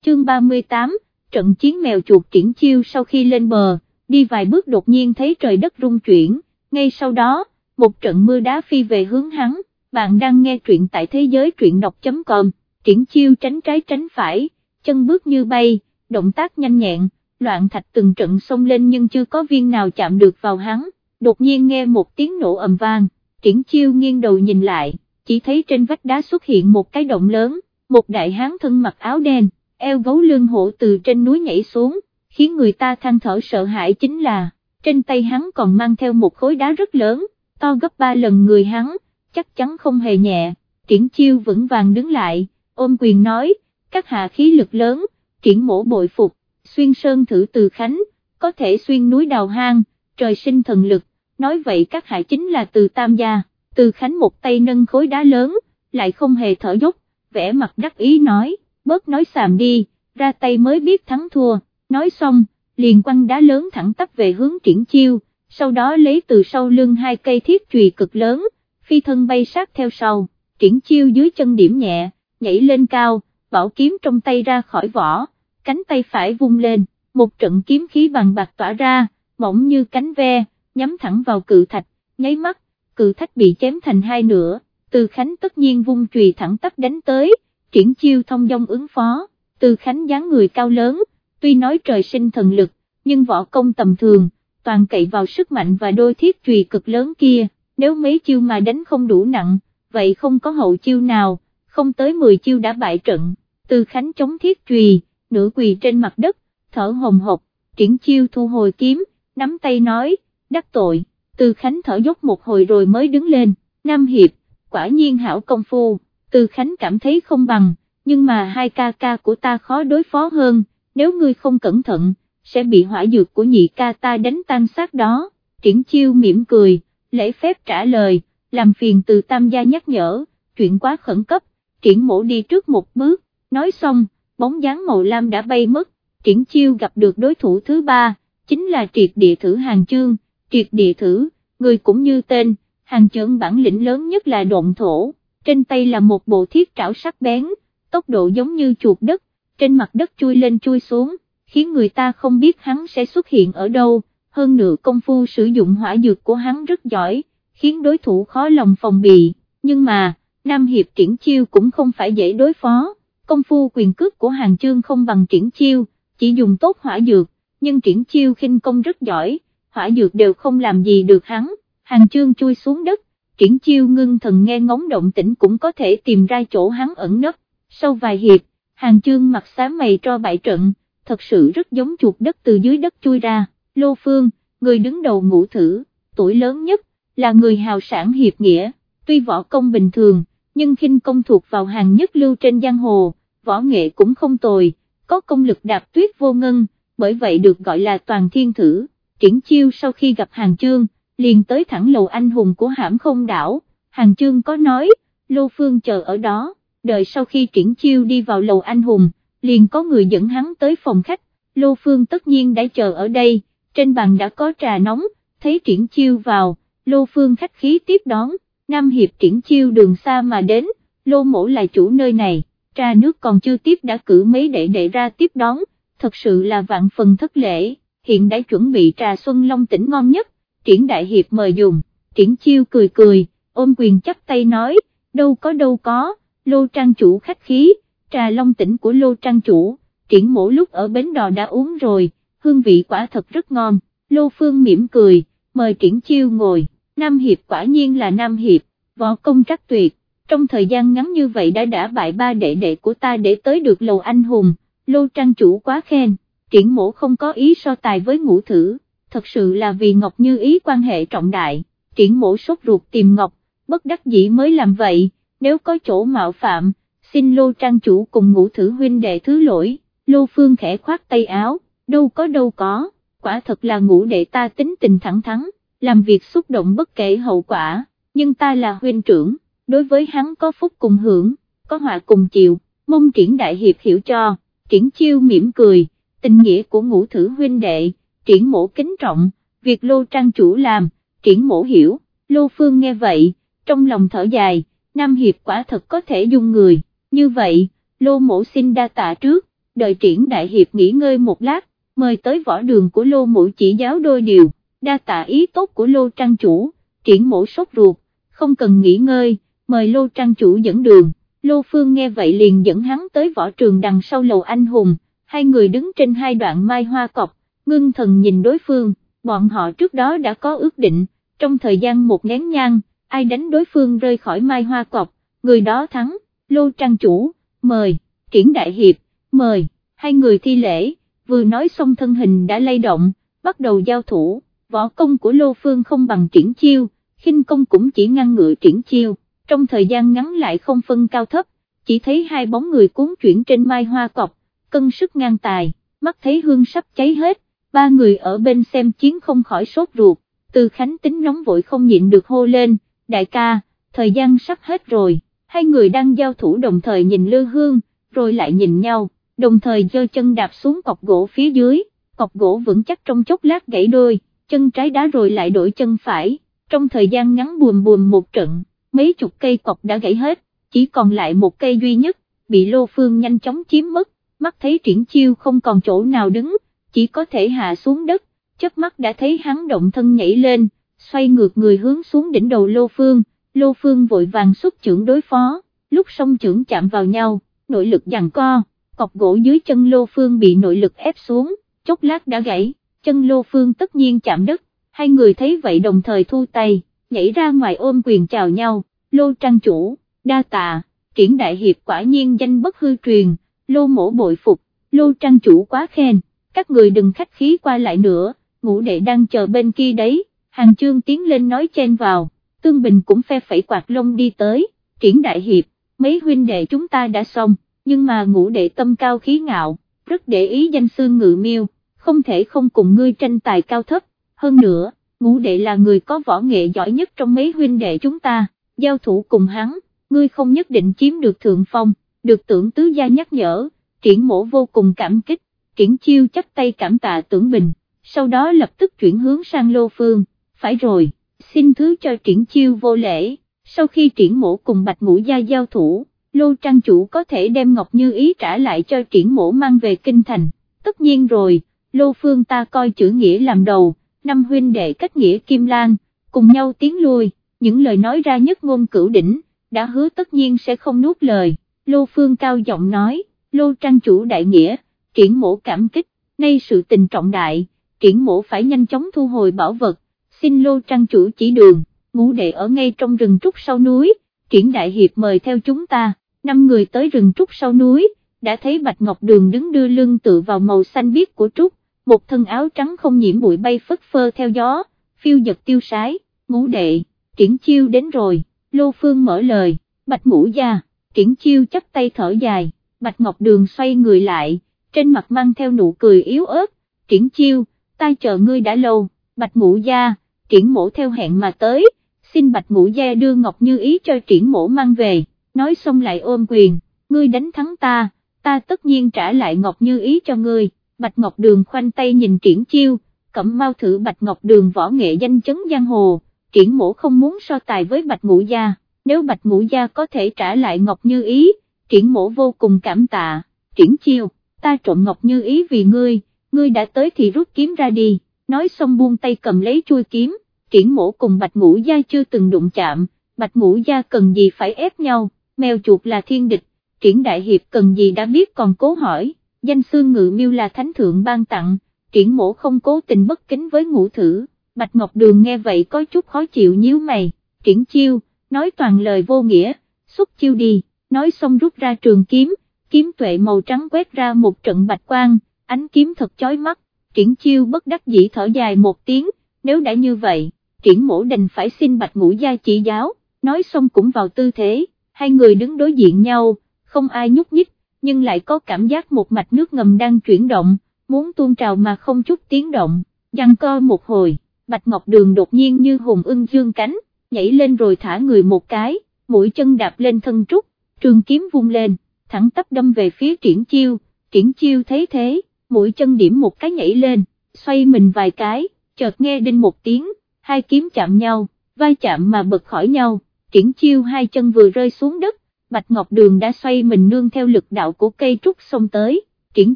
Chương 38, trận chiến mèo chuột triển chiêu sau khi lên bờ, đi vài bước đột nhiên thấy trời đất rung chuyển, ngay sau đó, một trận mưa đá phi về hướng hắn, bạn đang nghe truyện tại thế giới truyện đọc.com, triển chiêu tránh trái tránh phải, chân bước như bay, động tác nhanh nhẹn, loạn thạch từng trận xông lên nhưng chưa có viên nào chạm được vào hắn, đột nhiên nghe một tiếng nổ ầm vang, triển chiêu nghiêng đầu nhìn lại, chỉ thấy trên vách đá xuất hiện một cái động lớn, một đại hán thân mặc áo đen, eo gấu lưng hổ từ trên núi nhảy xuống, khiến người ta than thở sợ hãi chính là, trên tay hắn còn mang theo một khối đá rất lớn, to gấp ba lần người hắn, chắc chắn không hề nhẹ, triển chiêu vững vàng đứng lại, ôm quyền nói, các hạ khí lực lớn, triển mổ bội phục, xuyên sơn thử từ khánh, có thể xuyên núi đào hang, trời sinh thần lực, nói vậy các hạ chính là từ tam gia, từ khánh một tay nâng khối đá lớn, lại không hề thở dốc, vẻ mặt đắc ý nói, bớt nói xàm đi, ra tay mới biết thắng thua, nói xong, liền quăng đá lớn thẳng tắp về hướng triển chiêu, sau đó lấy từ sau lưng hai cây thiết chùy cực lớn, phi thân bay sát theo sau, triển chiêu dưới chân điểm nhẹ, nhảy lên cao, bảo kiếm trong tay ra khỏi vỏ, cánh tay phải vung lên, một trận kiếm khí bằng bạc tỏa ra, mỏng như cánh ve, nhắm thẳng vào cự thạch, nháy mắt, cự thạch bị chém thành hai nửa, từ khánh tất nhiên vung chùy thẳng tắp đánh tới, triển chiêu thông dong ứng phó, từ khánh dáng người cao lớn, tuy nói trời sinh thần lực, nhưng võ công tầm thường, toàn cậy vào sức mạnh và đôi thiết chùy cực lớn kia, nếu mấy chiêu mà đánh không đủ nặng, vậy không có hậu chiêu nào, không tới 10 chiêu đã bại trận, từ khánh chống thiết chùy, nửa quỳ trên mặt đất, thở hồng hộc, triển chiêu thu hồi kiếm, nắm tay nói, đắc tội, từ khánh thở dốc một hồi rồi mới đứng lên, Nam Hiệp, quả nhiên hảo công phu, từ khánh cảm thấy không bằng, nhưng mà hai ca ca của ta khó đối phó hơn, nếu ngươi không cẩn thận, sẽ bị hỏa dược của nhị ca ta đánh tan xác đó, triển chiêu mỉm cười, lễ phép trả lời, làm phiền từ tam gia nhắc nhở, chuyện quá khẩn cấp, triển mổ đi trước một bước, nói xong, bóng dáng màu lam đã bay mất, triển chiêu gặp được đối thủ thứ ba, chính là triệt địa thử hàng chương, triệt địa thử, người cũng như tên, hàng chương bản lĩnh lớn nhất là độn thổ, trên tay là một bộ thiết trảo sắc bén, tốc độ giống như chuột đất, trên mặt đất chui lên chui xuống, khiến người ta không biết hắn sẽ xuất hiện ở đâu, hơn nữa công phu sử dụng hỏa dược của hắn rất giỏi, khiến đối thủ khó lòng phòng bị, nhưng mà, Nam Hiệp triển chiêu cũng không phải dễ đối phó, công phu quyền cước của hàng chương không bằng triển chiêu, chỉ dùng tốt hỏa dược, nhưng triển chiêu khinh công rất giỏi, hỏa dược đều không làm gì được hắn, hàng chương chui xuống đất, triển chiêu ngưng thần nghe ngóng động tĩnh cũng có thể tìm ra chỗ hắn ẩn nấp, sau vài hiệp, hàng chương mặt xám mày cho bại trận, thật sự rất giống chuột đất từ dưới đất chui ra, Lô Phương, người đứng đầu ngũ thử, tuổi lớn nhất, là người hào sản hiệp nghĩa, tuy võ công bình thường, nhưng khinh công thuộc vào hàng nhất lưu trên giang hồ, võ nghệ cũng không tồi, có công lực đạp tuyết vô ngân, bởi vậy được gọi là toàn thiên thử, triển chiêu sau khi gặp hàng chương, liền tới thẳng lầu anh hùng của hãm không đảo, hàng chương có nói, Lô Phương chờ ở đó, đợi sau khi triển chiêu đi vào lầu anh hùng, liền có người dẫn hắn tới phòng khách, Lô Phương tất nhiên đã chờ ở đây, trên bàn đã có trà nóng, thấy triển chiêu vào, Lô Phương khách khí tiếp đón, Nam Hiệp triển chiêu đường xa mà đến, Lô Mổ là chủ nơi này, trà nước còn chưa tiếp đã cử mấy đệ đệ ra tiếp đón, thật sự là vạn phần thất lễ, hiện đã chuẩn bị trà xuân long tỉnh ngon nhất, triển đại hiệp mời dùng, triển chiêu cười cười, ôm quyền chắp tay nói, đâu có đâu có, Lô Trang chủ khách khí, trà long tỉnh của Lô Trang chủ, triển mổ lúc ở bến đò đã uống rồi, hương vị quả thật rất ngon, Lô Phương mỉm cười, mời triển chiêu ngồi, Nam Hiệp quả nhiên là Nam Hiệp, võ công trắc tuyệt, trong thời gian ngắn như vậy đã đã bại ba đệ đệ của ta để tới được lầu anh hùng, Lô Trang chủ quá khen, triển mổ không có ý so tài với ngũ thử, thật sự là vì Ngọc Như ý quan hệ trọng đại, triển mổ sốt ruột tìm Ngọc, bất đắc dĩ mới làm vậy, nếu có chỗ mạo phạm, xin Lô Trang chủ cùng ngũ thử huynh đệ thứ lỗi, Lô Phương khẽ khoát tay áo, đâu có đâu có, quả thật là ngũ đệ ta tính tình thẳng thắn, làm việc xúc động bất kể hậu quả, nhưng ta là huynh trưởng, đối với hắn có phúc cùng hưởng, có họa cùng chịu, mong triển đại hiệp hiểu cho, triển chiêu mỉm cười, tình nghĩa của ngũ thử huynh đệ, triển mổ kính trọng, việc Lô Trang chủ làm, triển mổ hiểu, Lô Phương nghe vậy, trong lòng thở dài, Nam Hiệp quả thật có thể dung người, như vậy, Lô mổ xin đa tạ trước, đợi triển đại hiệp nghỉ ngơi một lát, mời tới võ đường của Lô mổ chỉ giáo đôi điều, đa tạ ý tốt của Lô Trang Chủ, triển mổ sốt ruột, không cần nghỉ ngơi, mời Lô Trang Chủ dẫn đường, Lô Phương nghe vậy liền dẫn hắn tới võ trường đằng sau lầu anh hùng, hai người đứng trên hai đoạn mai hoa cọc, ngưng thần nhìn đối phương, bọn họ trước đó đã có ước định, trong thời gian một nén nhang, ai đánh đối phương rơi khỏi mai hoa cọc, người đó thắng, Lô Trang Chủ, mời, triển đại hiệp, mời, hai người thi lễ, vừa nói xong thân hình đã lay động, bắt đầu giao thủ, võ công của Lô Phương không bằng triển chiêu, khinh công cũng chỉ ngăn ngựa triển chiêu, trong thời gian ngắn lại không phân cao thấp, chỉ thấy hai bóng người cuốn chuyển trên mai hoa cọc, cân sức ngang tài, mắt thấy hương sắp cháy hết, ba người ở bên xem chiến không khỏi sốt ruột, từ khánh tính nóng vội không nhịn được hô lên, đại ca, thời gian sắp hết rồi, hai người đang giao thủ đồng thời nhìn lư hương, rồi lại nhìn nhau, đồng thời giơ chân đạp xuống cọc gỗ phía dưới, cọc gỗ vững chắc trong chốc lát gãy đôi, chân trái đá rồi lại đổi chân phải, trong thời gian ngắn buồm buồm một trận, mấy chục cây cọc đã gãy hết, chỉ còn lại một cây duy nhất, bị Lô Phương nhanh chóng chiếm mất, mắt thấy triển chiêu không còn chỗ nào đứng, chỉ có thể hạ xuống đất, chớp mắt đã thấy hắn động thân nhảy lên, xoay ngược người hướng xuống đỉnh đầu Lô Phương, Lô Phương vội vàng xuất trưởng đối phó, lúc song trưởng chạm vào nhau, nội lực giằng co, cọc gỗ dưới chân Lô Phương bị nội lực ép xuống, chốc lát đã gãy, chân Lô Phương tất nhiên chạm đất, hai người thấy vậy đồng thời thu tay, nhảy ra ngoài ôm quyền chào nhau, Lô Trang Chủ, đa tạ, triển đại hiệp quả nhiên danh bất hư truyền, Lô mổ bội phục, Lô Trang Chủ quá khen, các người đừng khách khí qua lại nữa, ngũ đệ đang chờ bên kia đấy, hàng chương tiến lên nói chen vào, Tương Bình cũng phe phẩy quạt lông đi tới, triển đại hiệp, mấy huynh đệ chúng ta đã xong, nhưng mà ngũ đệ tâm cao khí ngạo, rất để ý danh sư ngự miêu, không thể không cùng ngươi tranh tài cao thấp, hơn nữa, ngũ đệ là người có võ nghệ giỏi nhất trong mấy huynh đệ chúng ta, giao thủ cùng hắn, ngươi không nhất định chiếm được thượng phong, được tưởng tứ gia nhắc nhở, triển mổ vô cùng cảm kích, triển chiêu chắp tay cảm tạ tưởng bình, sau đó lập tức chuyển hướng sang lô phương, phải rồi, xin thứ cho triển chiêu vô lễ, sau khi triển mổ cùng bạch ngũ gia giao thủ, lô trang chủ có thể đem Ngọc Như Ý trả lại cho triển mổ mang về kinh thành, tất nhiên rồi, lô phương ta coi chữ nghĩa làm đầu, năm huynh đệ cách nghĩa Kim Lan, cùng nhau tiến lui, những lời nói ra nhất ngôn cửu đỉnh, đã hứa tất nhiên sẽ không nuốt lời, lô phương cao giọng nói, lô trang chủ đại nghĩa, triển mổ cảm kích, nay sự tình trọng đại, triển mổ phải nhanh chóng thu hồi bảo vật, xin lô trang chủ chỉ đường, ngũ đệ ở ngay trong rừng trúc sau núi, triển đại hiệp mời theo chúng ta, năm người tới rừng trúc sau núi, đã thấy Bạch Ngọc Đường đứng đưa lưng tự vào màu xanh biếc của trúc, một thân áo trắng không nhiễm bụi bay phất phơ theo gió, phiêu giật tiêu sái, ngũ đệ, triển chiêu đến rồi, Lô Phương mở lời, Bạch ngũ gia, triển chiêu chắp tay thở dài, Bạch Ngọc Đường xoay người lại, trên mặt mang theo nụ cười yếu ớt, triển chiêu, ta chờ ngươi đã lâu, Bạch ngũ gia, triển mổ theo hẹn mà tới, xin Bạch ngũ gia đưa Ngọc Như Ý cho triển mổ mang về, nói xong lại ôm quyền, ngươi đánh thắng ta, ta tất nhiên trả lại Ngọc Như Ý cho ngươi, Bạch Ngọc Đường khoanh tay nhìn triển chiêu, cẩm mau thử Bạch Ngọc Đường võ nghệ danh chấn giang hồ, triển mổ không muốn so tài với Bạch Ngũ Gia, nếu Bạch Ngũ Gia có thể trả lại Ngọc Như Ý, triển mổ vô cùng cảm tạ, triển chiêu, ta trộm Ngọc Như Ý vì ngươi, ngươi đã tới thì rút kiếm ra đi, nói xong buông tay cầm lấy chui kiếm, triển mổ cùng Bạch Ngũ Gia chưa từng đụng chạm, Bạch Ngũ Gia cần gì phải ép nhau, mèo chuột là thiên địch, triển đại hiệp cần gì đã biết còn cố hỏi, danh xương ngự miêu là thánh thượng ban tặng, triển mổ không cố tình bất kính với ngũ thử, Bạch Ngọc Đường nghe vậy có chút khó chịu nhíu mày, triển chiêu, nói toàn lời vô nghĩa, xuất chiêu đi, nói xong rút ra trường kiếm, kiếm tuệ màu trắng quét ra một trận bạch quang, ánh kiếm thật chói mắt, triển chiêu bất đắc dĩ thở dài một tiếng, nếu đã như vậy, triển mổ đành phải xin bạch ngũ gia chỉ giáo, nói xong cũng vào tư thế, hai người đứng đối diện nhau, không ai nhúc nhích, nhưng lại có cảm giác một mạch nước ngầm đang chuyển động, muốn tuôn trào mà không chút tiếng động, giằng co một hồi, Bạch Ngọc Đường đột nhiên như hùng ưng dương cánh, nhảy lên rồi thả người một cái, mũi chân đạp lên thân trúc, trường kiếm vung lên, thẳng tắp đâm về phía triển chiêu, triển chiêu thấy thế, mũi chân điểm một cái nhảy lên, xoay mình vài cái, chợt nghe đinh một tiếng, hai kiếm chạm nhau, vai chạm mà bật khỏi nhau, triển chiêu hai chân vừa rơi xuống đất, Bạch Ngọc Đường đã xoay mình nương theo lực đạo của cây trúc xông tới, triển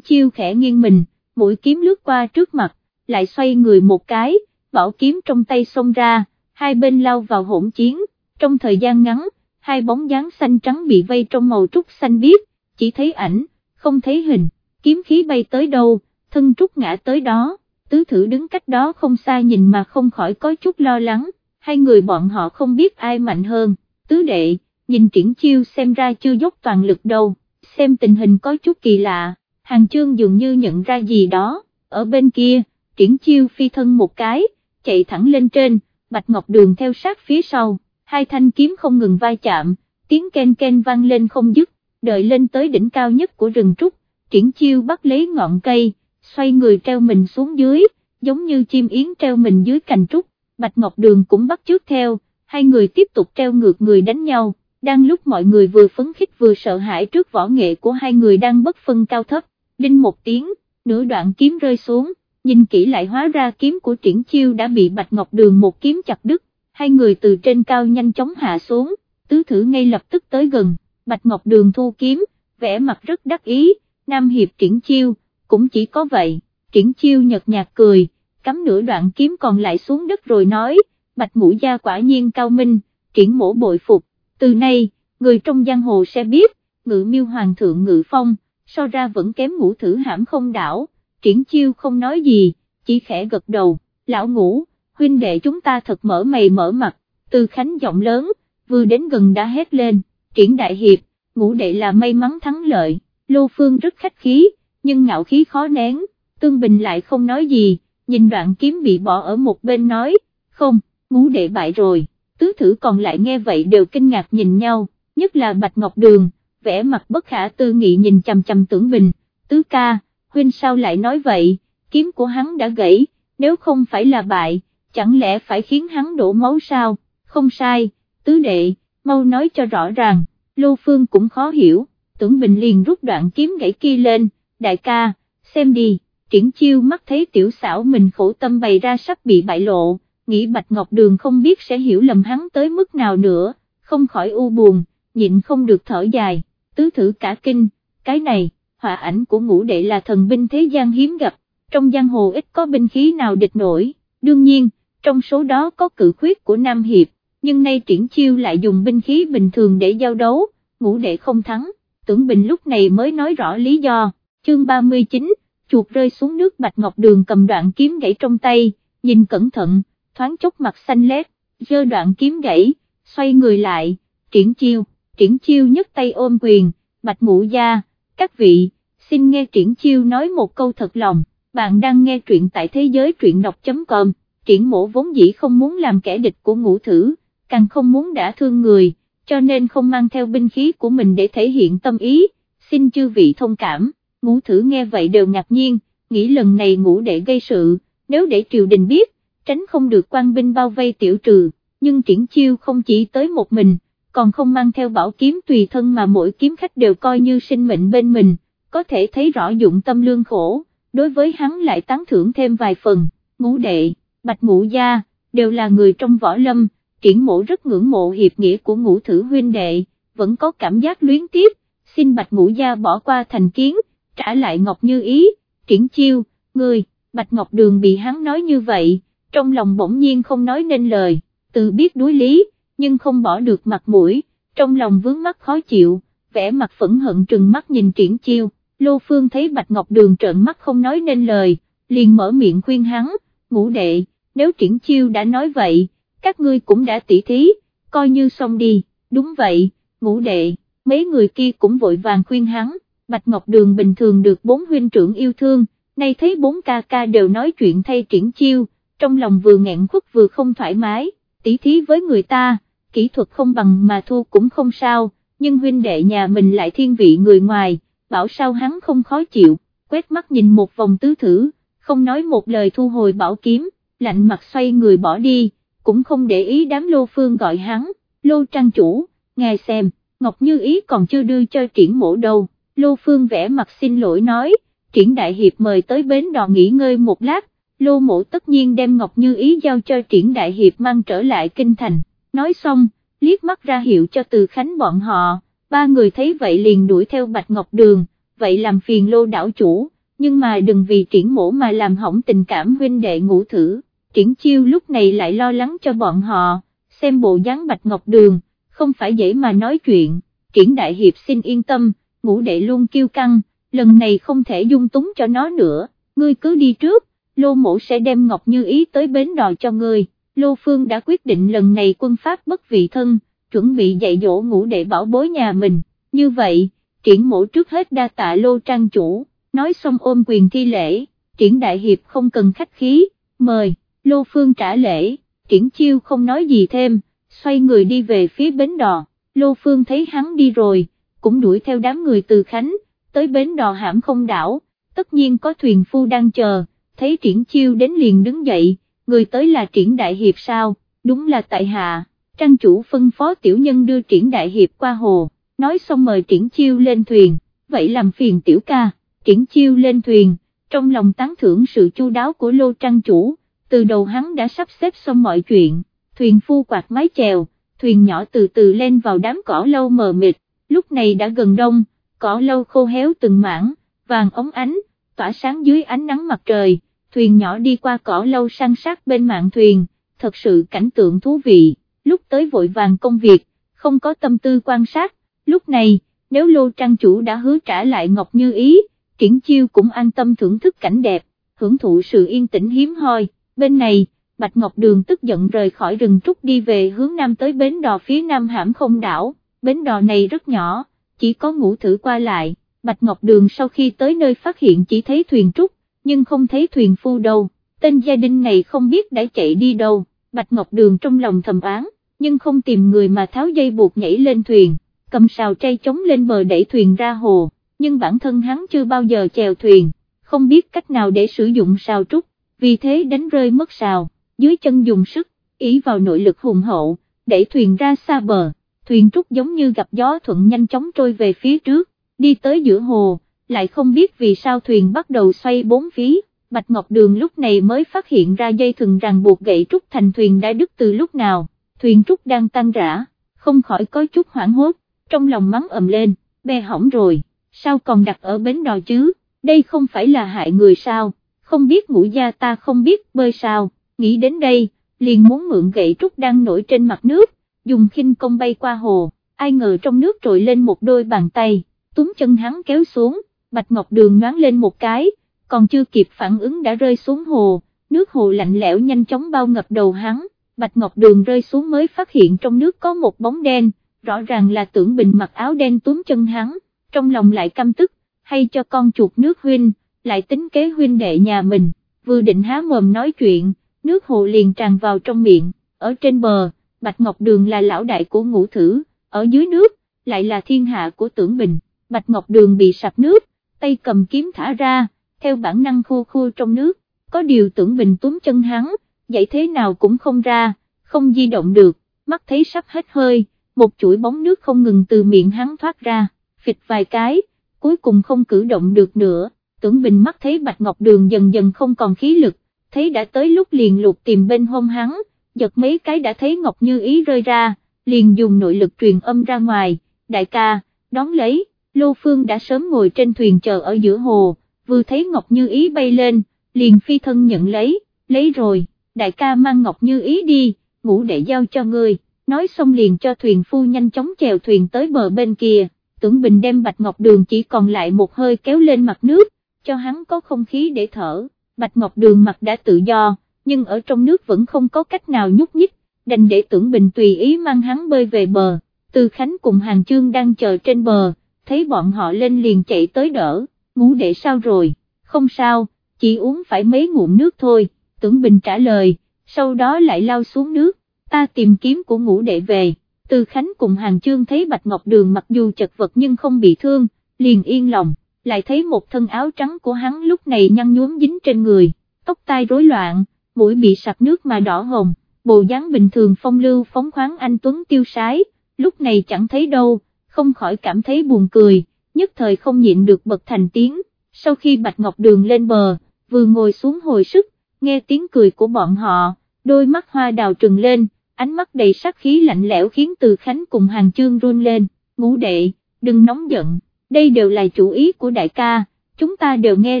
chiêu khẽ nghiêng mình, mũi kiếm lướt qua trước mặt, lại xoay người một cái, bảo kiếm trong tay xông ra, hai bên lao vào hỗn chiến, trong thời gian ngắn, hai bóng dáng xanh trắng bị vây trong màu trúc xanh biếc, chỉ thấy ảnh, không thấy hình, kiếm khí bay tới đâu, thân trúc ngã tới đó, tứ thử đứng cách đó không xa nhìn mà không khỏi có chút lo lắng, hai người bọn họ không biết ai mạnh hơn, tứ đệ, nhìn triển chiêu xem ra chưa dốc toàn lực đâu, xem tình hình có chút kỳ lạ, hàng chương dường như nhận ra gì đó, ở bên kia, triển chiêu phi thân một cái, chạy thẳng lên trên, bạch ngọc đường theo sát phía sau, hai thanh kiếm không ngừng vai chạm, tiếng ken ken vang lên không dứt, đợi lên tới đỉnh cao nhất của rừng trúc, triển chiêu bắt lấy ngọn cây, xoay người treo mình xuống dưới, giống như chim yến treo mình dưới cành trúc, Bạch Ngọc Đường cũng bắt trước theo, hai người tiếp tục treo ngược người đánh nhau, đang lúc mọi người vừa phấn khích vừa sợ hãi trước võ nghệ của hai người đang bất phân cao thấp, đinh một tiếng, nửa đoạn kiếm rơi xuống, nhìn kỹ lại hóa ra kiếm của triển chiêu đã bị Bạch Ngọc Đường một kiếm chặt đứt, hai người từ trên cao nhanh chóng hạ xuống, tứ thử ngay lập tức tới gần, Bạch Ngọc Đường thu kiếm, vẽ mặt rất đắc ý, Nam Hiệp triển chiêu, cũng chỉ có vậy, triển chiêu nhật nhạt cười, cắm nửa đoạn kiếm còn lại xuống đất rồi nói, Bạch Ngũ Gia quả nhiên cao minh, triển mổ bội phục, từ nay, người trong giang hồ sẽ biết, ngự miêu hoàng thượng ngự phong, so ra vẫn kém ngũ thử hãm không đảo, triển chiêu không nói gì, chỉ khẽ gật đầu, lão ngũ, huynh đệ chúng ta thật mở mày mở mặt, từ khánh giọng lớn, vừa đến gần đã hét lên, triển đại hiệp, ngũ đệ là may mắn thắng lợi, lô phương rất khách khí, nhưng ngạo khí khó nén, tương bình lại không nói gì, nhìn đoạn kiếm bị bỏ ở một bên nói, không, ngũ đệ bại rồi, tứ thử còn lại nghe vậy đều kinh ngạc nhìn nhau, nhất là Bạch Ngọc Đường, vẻ mặt bất khả tư nghị nhìn chằm chằm tưởng bình, tứ ca, huynh sao lại nói vậy, kiếm của hắn đã gãy, nếu không phải là bại, chẳng lẽ phải khiến hắn đổ máu sao, không sai, tứ đệ, mau nói cho rõ ràng, Lô Phương cũng khó hiểu, tưởng bình liền rút đoạn kiếm gãy kia lên, đại ca, xem đi, triển chiêu mắt thấy tiểu xảo mình khổ tâm bày ra sắp bị bại lộ, nghĩ Bạch Ngọc Đường không biết sẽ hiểu lầm hắn tới mức nào nữa, không khỏi u buồn, nhịn không được thở dài, tứ thử cả kinh, cái này, họa ảnh của ngũ đệ là thần binh thế gian hiếm gặp, trong giang hồ ít có binh khí nào địch nổi, đương nhiên, trong số đó có cự khuyết của Nam Hiệp, nhưng nay triển chiêu lại dùng binh khí bình thường để giao đấu, ngũ đệ không thắng, tưởng bình lúc này mới nói rõ lý do, chương 39, chuột rơi xuống nước Bạch Ngọc Đường cầm đoạn kiếm gãy trong tay, nhìn cẩn thận, thoáng chốc mặt xanh lét, giơ đoạn kiếm gãy, xoay người lại, triển chiêu, triển chiêu nhấc tay ôm quyền, Bạch Ngũ Gia, các vị, xin nghe triển chiêu nói một câu thật lòng, bạn đang nghe truyện tại thế giới truyện đọc.com, triển mổ vốn dĩ không muốn làm kẻ địch của ngũ thử, càng không muốn đã thương người, cho nên không mang theo binh khí của mình để thể hiện tâm ý, xin chư vị thông cảm, ngũ thử nghe vậy đều ngạc nhiên, nghĩ lần này ngũ đệ gây sự, nếu để triều đình biết, tránh không được quan binh bao vây tiểu trừ, nhưng triển chiêu không chỉ tới một mình, còn không mang theo bảo kiếm tùy thân mà mỗi kiếm khách đều coi như sinh mệnh bên mình, có thể thấy rõ dụng tâm lương khổ, đối với hắn lại tán thưởng thêm vài phần, ngũ đệ, bạch ngũ gia, đều là người trong võ lâm, triển mộ rất ngưỡng mộ hiệp nghĩa của ngũ thử huynh đệ, vẫn có cảm giác luyến tiếp, xin bạch ngũ gia bỏ qua thành kiến, trả lại Ngọc Như ý, triển chiêu, người, bạch Ngọc Đường bị hắn nói như vậy, trong lòng bỗng nhiên không nói nên lời, tự biết đối lý, nhưng không bỏ được mặt mũi, trong lòng vướng mắt khó chịu, vẻ mặt phẫn hận trừng mắt nhìn triển chiêu, Lô Phương thấy Bạch Ngọc Đường trợn mắt không nói nên lời, liền mở miệng khuyên hắn, ngũ đệ, nếu triển chiêu đã nói vậy, các ngươi cũng đã tỉ thí, coi như xong đi, đúng vậy, ngũ đệ, mấy người kia cũng vội vàng khuyên hắn, Bạch Ngọc Đường bình thường được bốn huynh trưởng yêu thương, nay thấy bốn ca ca đều nói chuyện thay triển chiêu, trong lòng vừa nghẹn khuất vừa không thoải mái, tỉ thí với người ta, kỹ thuật không bằng mà thua cũng không sao, nhưng huynh đệ nhà mình lại thiên vị người ngoài, bảo sao hắn không khó chịu, quét mắt nhìn một vòng tứ thử, không nói một lời thu hồi bảo kiếm, lạnh mặt xoay người bỏ đi, cũng không để ý đám lô phương gọi hắn, lô trang chủ, ngài xem, Ngọc Như Ý còn chưa đưa cho triển mổ đâu, lô phương vẽ mặt xin lỗi nói, triển đại hiệp mời tới bến đò nghỉ ngơi một lát, lô mộ tất nhiên đem Ngọc Như Ý giao cho triển đại hiệp mang trở lại kinh thành, nói xong, liếc mắt ra hiệu cho từ khánh bọn họ, ba người thấy vậy liền đuổi theo Bạch Ngọc Đường, vậy làm phiền lô đảo chủ, nhưng mà đừng vì triển mổ mà làm hỏng tình cảm huynh đệ ngũ thử, triển chiêu lúc này lại lo lắng cho bọn họ, xem bộ dáng Bạch Ngọc Đường, không phải dễ mà nói chuyện, triển đại hiệp xin yên tâm, ngũ đệ luôn kêu căng, lần này không thể dung túng cho nó nữa, ngươi cứ đi trước, lô mổ sẽ đem Ngọc Như Ý tới bến đò cho ngươi, lô phương đã quyết định lần này quân pháp bất vị thân, chuẩn bị dạy dỗ ngũ đệ bảo bối nhà mình, như vậy, triển mổ trước hết đa tạ lô trang chủ, nói xong ôm quyền thi lễ, triển đại hiệp không cần khách khí, mời, lô phương trả lễ, triển chiêu không nói gì thêm, xoay người đi về phía bến đò, lô phương thấy hắn đi rồi, cũng đuổi theo đám người từ Khánh, tới bến đò hãm không đảo, tất nhiên có thuyền phu đang chờ, thấy triển chiêu đến liền đứng dậy, người tới là triển đại hiệp sao, đúng là tại hạ, trang chủ phân phó tiểu nhân đưa triển đại hiệp qua hồ, nói xong mời triển chiêu lên thuyền, vậy làm phiền tiểu ca, triển chiêu lên thuyền, trong lòng tán thưởng sự chu đáo của lô trang chủ, từ đầu hắn đã sắp xếp xong mọi chuyện, thuyền phu quạt mái chèo, thuyền nhỏ từ từ lên vào đám cỏ lâu mờ mịt, lúc này đã gần đông, cỏ lâu khô héo từng mảng, vàng ống ánh, tỏa sáng dưới ánh nắng mặt trời, thuyền nhỏ đi qua cỏ lâu săn sát bên mạng thuyền, thật sự cảnh tượng thú vị, lúc tới vội vàng công việc, không có tâm tư quan sát, lúc này, nếu lô trang chủ đã hứa trả lại Ngọc Như Ý, triển chiêu cũng an tâm thưởng thức cảnh đẹp, hưởng thụ sự yên tĩnh hiếm hoi, bên này, Bạch Ngọc Đường tức giận rời khỏi rừng trúc đi về hướng nam tới bến đò phía nam hãm không đảo, bến đò này rất nhỏ, chỉ có ngũ thử qua lại, Bạch Ngọc Đường sau khi tới nơi phát hiện chỉ thấy thuyền trúc, nhưng không thấy thuyền phu đâu, tên gia đình này không biết đã chạy đi đâu, Bạch Ngọc Đường trong lòng thầm án, nhưng không tìm người mà tháo dây buộc nhảy lên thuyền, cầm sào tray chống lên bờ đẩy thuyền ra hồ, nhưng bản thân hắn chưa bao giờ chèo thuyền, không biết cách nào để sử dụng sào trúc, vì thế đánh rơi mất sào, dưới chân dùng sức, ý vào nội lực hùng hậu, đẩy thuyền ra xa bờ, thuyền trúc giống như gặp gió thuận nhanh chóng trôi về phía trước, đi tới giữa hồ, lại không biết vì sao thuyền bắt đầu xoay bốn phía, Bạch Ngọc Đường lúc này mới phát hiện ra dây thừng ràng buộc gậy trúc thành thuyền đã đứt từ lúc nào, thuyền trúc đang tan rã, không khỏi có chút hoảng hốt, trong lòng mắng ầm lên, bè hỏng rồi, sao còn đặt ở bến đò chứ, đây không phải là hại người sao, không biết ngũ gia ta không biết bơi sao, nghĩ đến đây, liền muốn mượn gậy trúc đang nổi trên mặt nước, dùng khinh công bay qua hồ, ai ngờ trong nước trội lên một đôi bàn tay, túm chân hắn kéo xuống, Bạch Ngọc Đường nhoáng lên một cái, còn chưa kịp phản ứng đã rơi xuống hồ, nước hồ lạnh lẽo nhanh chóng bao ngập đầu hắn, Bạch Ngọc Đường rơi xuống mới phát hiện trong nước có một bóng đen, rõ ràng là tưởng bình mặc áo đen túm chân hắn, trong lòng lại căm tức, hay cho con chuột nước huynh, lại tính kế huynh đệ nhà mình, vừa định há mồm nói chuyện, nước hồ liền tràn vào trong miệng, ở trên bờ, Bạch Ngọc Đường là lão đại của ngũ thử, ở dưới nước, lại là thiên hạ của tưởng bình, Bạch Ngọc Đường bị sặc nước, tay cầm kiếm thả ra, theo bản năng khô khô trong nước, có điều tưởng bình túm chân hắn, dậy thế nào cũng không ra, không di động được, mắt thấy sắp hết hơi, một chuỗi bóng nước không ngừng từ miệng hắn thoát ra, phịch vài cái, cuối cùng không cử động được nữa, tưởng bình mắt thấy Bạch Ngọc Đường dần dần không còn khí lực, thấy đã tới lúc liền lục tìm bên hông hắn, giật mấy cái đã thấy Ngọc Như Ý rơi ra, liền dùng nội lực truyền âm ra ngoài, đại ca, đón lấy, Lô Phương đã sớm ngồi trên thuyền chờ ở giữa hồ, vừa thấy Ngọc Như Ý bay lên, liền phi thân nhận lấy, lấy rồi, đại ca mang Ngọc Như Ý đi, ngủ để giao cho ngươi, nói xong liền cho thuyền phu nhanh chóng chèo thuyền tới bờ bên kia, tưởng bình đem Bạch Ngọc Đường chỉ còn lại một hơi kéo lên mặt nước, cho hắn có không khí để thở, Bạch Ngọc Đường mặt đã tự do, nhưng ở trong nước vẫn không có cách nào nhúc nhích, đành để tưởng bình tùy ý mang hắn bơi về bờ, từ Khánh cùng Hàng Chương đang chờ trên bờ, thấy bọn họ lên liền chạy tới đỡ, ngủ đệ sao rồi, không sao, chỉ uống phải mấy ngụm nước thôi, tưởng bình trả lời, sau đó lại lao xuống nước, ta tìm kiếm của ngũ đệ về, từ Khánh cùng Hàng Chương thấy Bạch Ngọc Đường mặc dù chật vật nhưng không bị thương, liền yên lòng, lại thấy một thân áo trắng của hắn lúc này nhăn nhuốm dính trên người, tóc tai rối loạn, mũi bị sặc nước mà đỏ hồng, bộ dáng bình thường phong lưu phóng khoáng anh Tuấn tiêu sái, lúc này chẳng thấy đâu, không khỏi cảm thấy buồn cười, nhất thời không nhịn được bật thành tiếng, sau khi Bạch Ngọc Đường lên bờ, vừa ngồi xuống hồi sức, nghe tiếng cười của bọn họ, đôi mắt hoa đào trừng lên, ánh mắt đầy sát khí lạnh lẽo khiến Từ Khánh cùng hàng chương run lên, ngũ đệ, đừng nóng giận, đây đều là chủ ý của đại ca, chúng ta đều nghe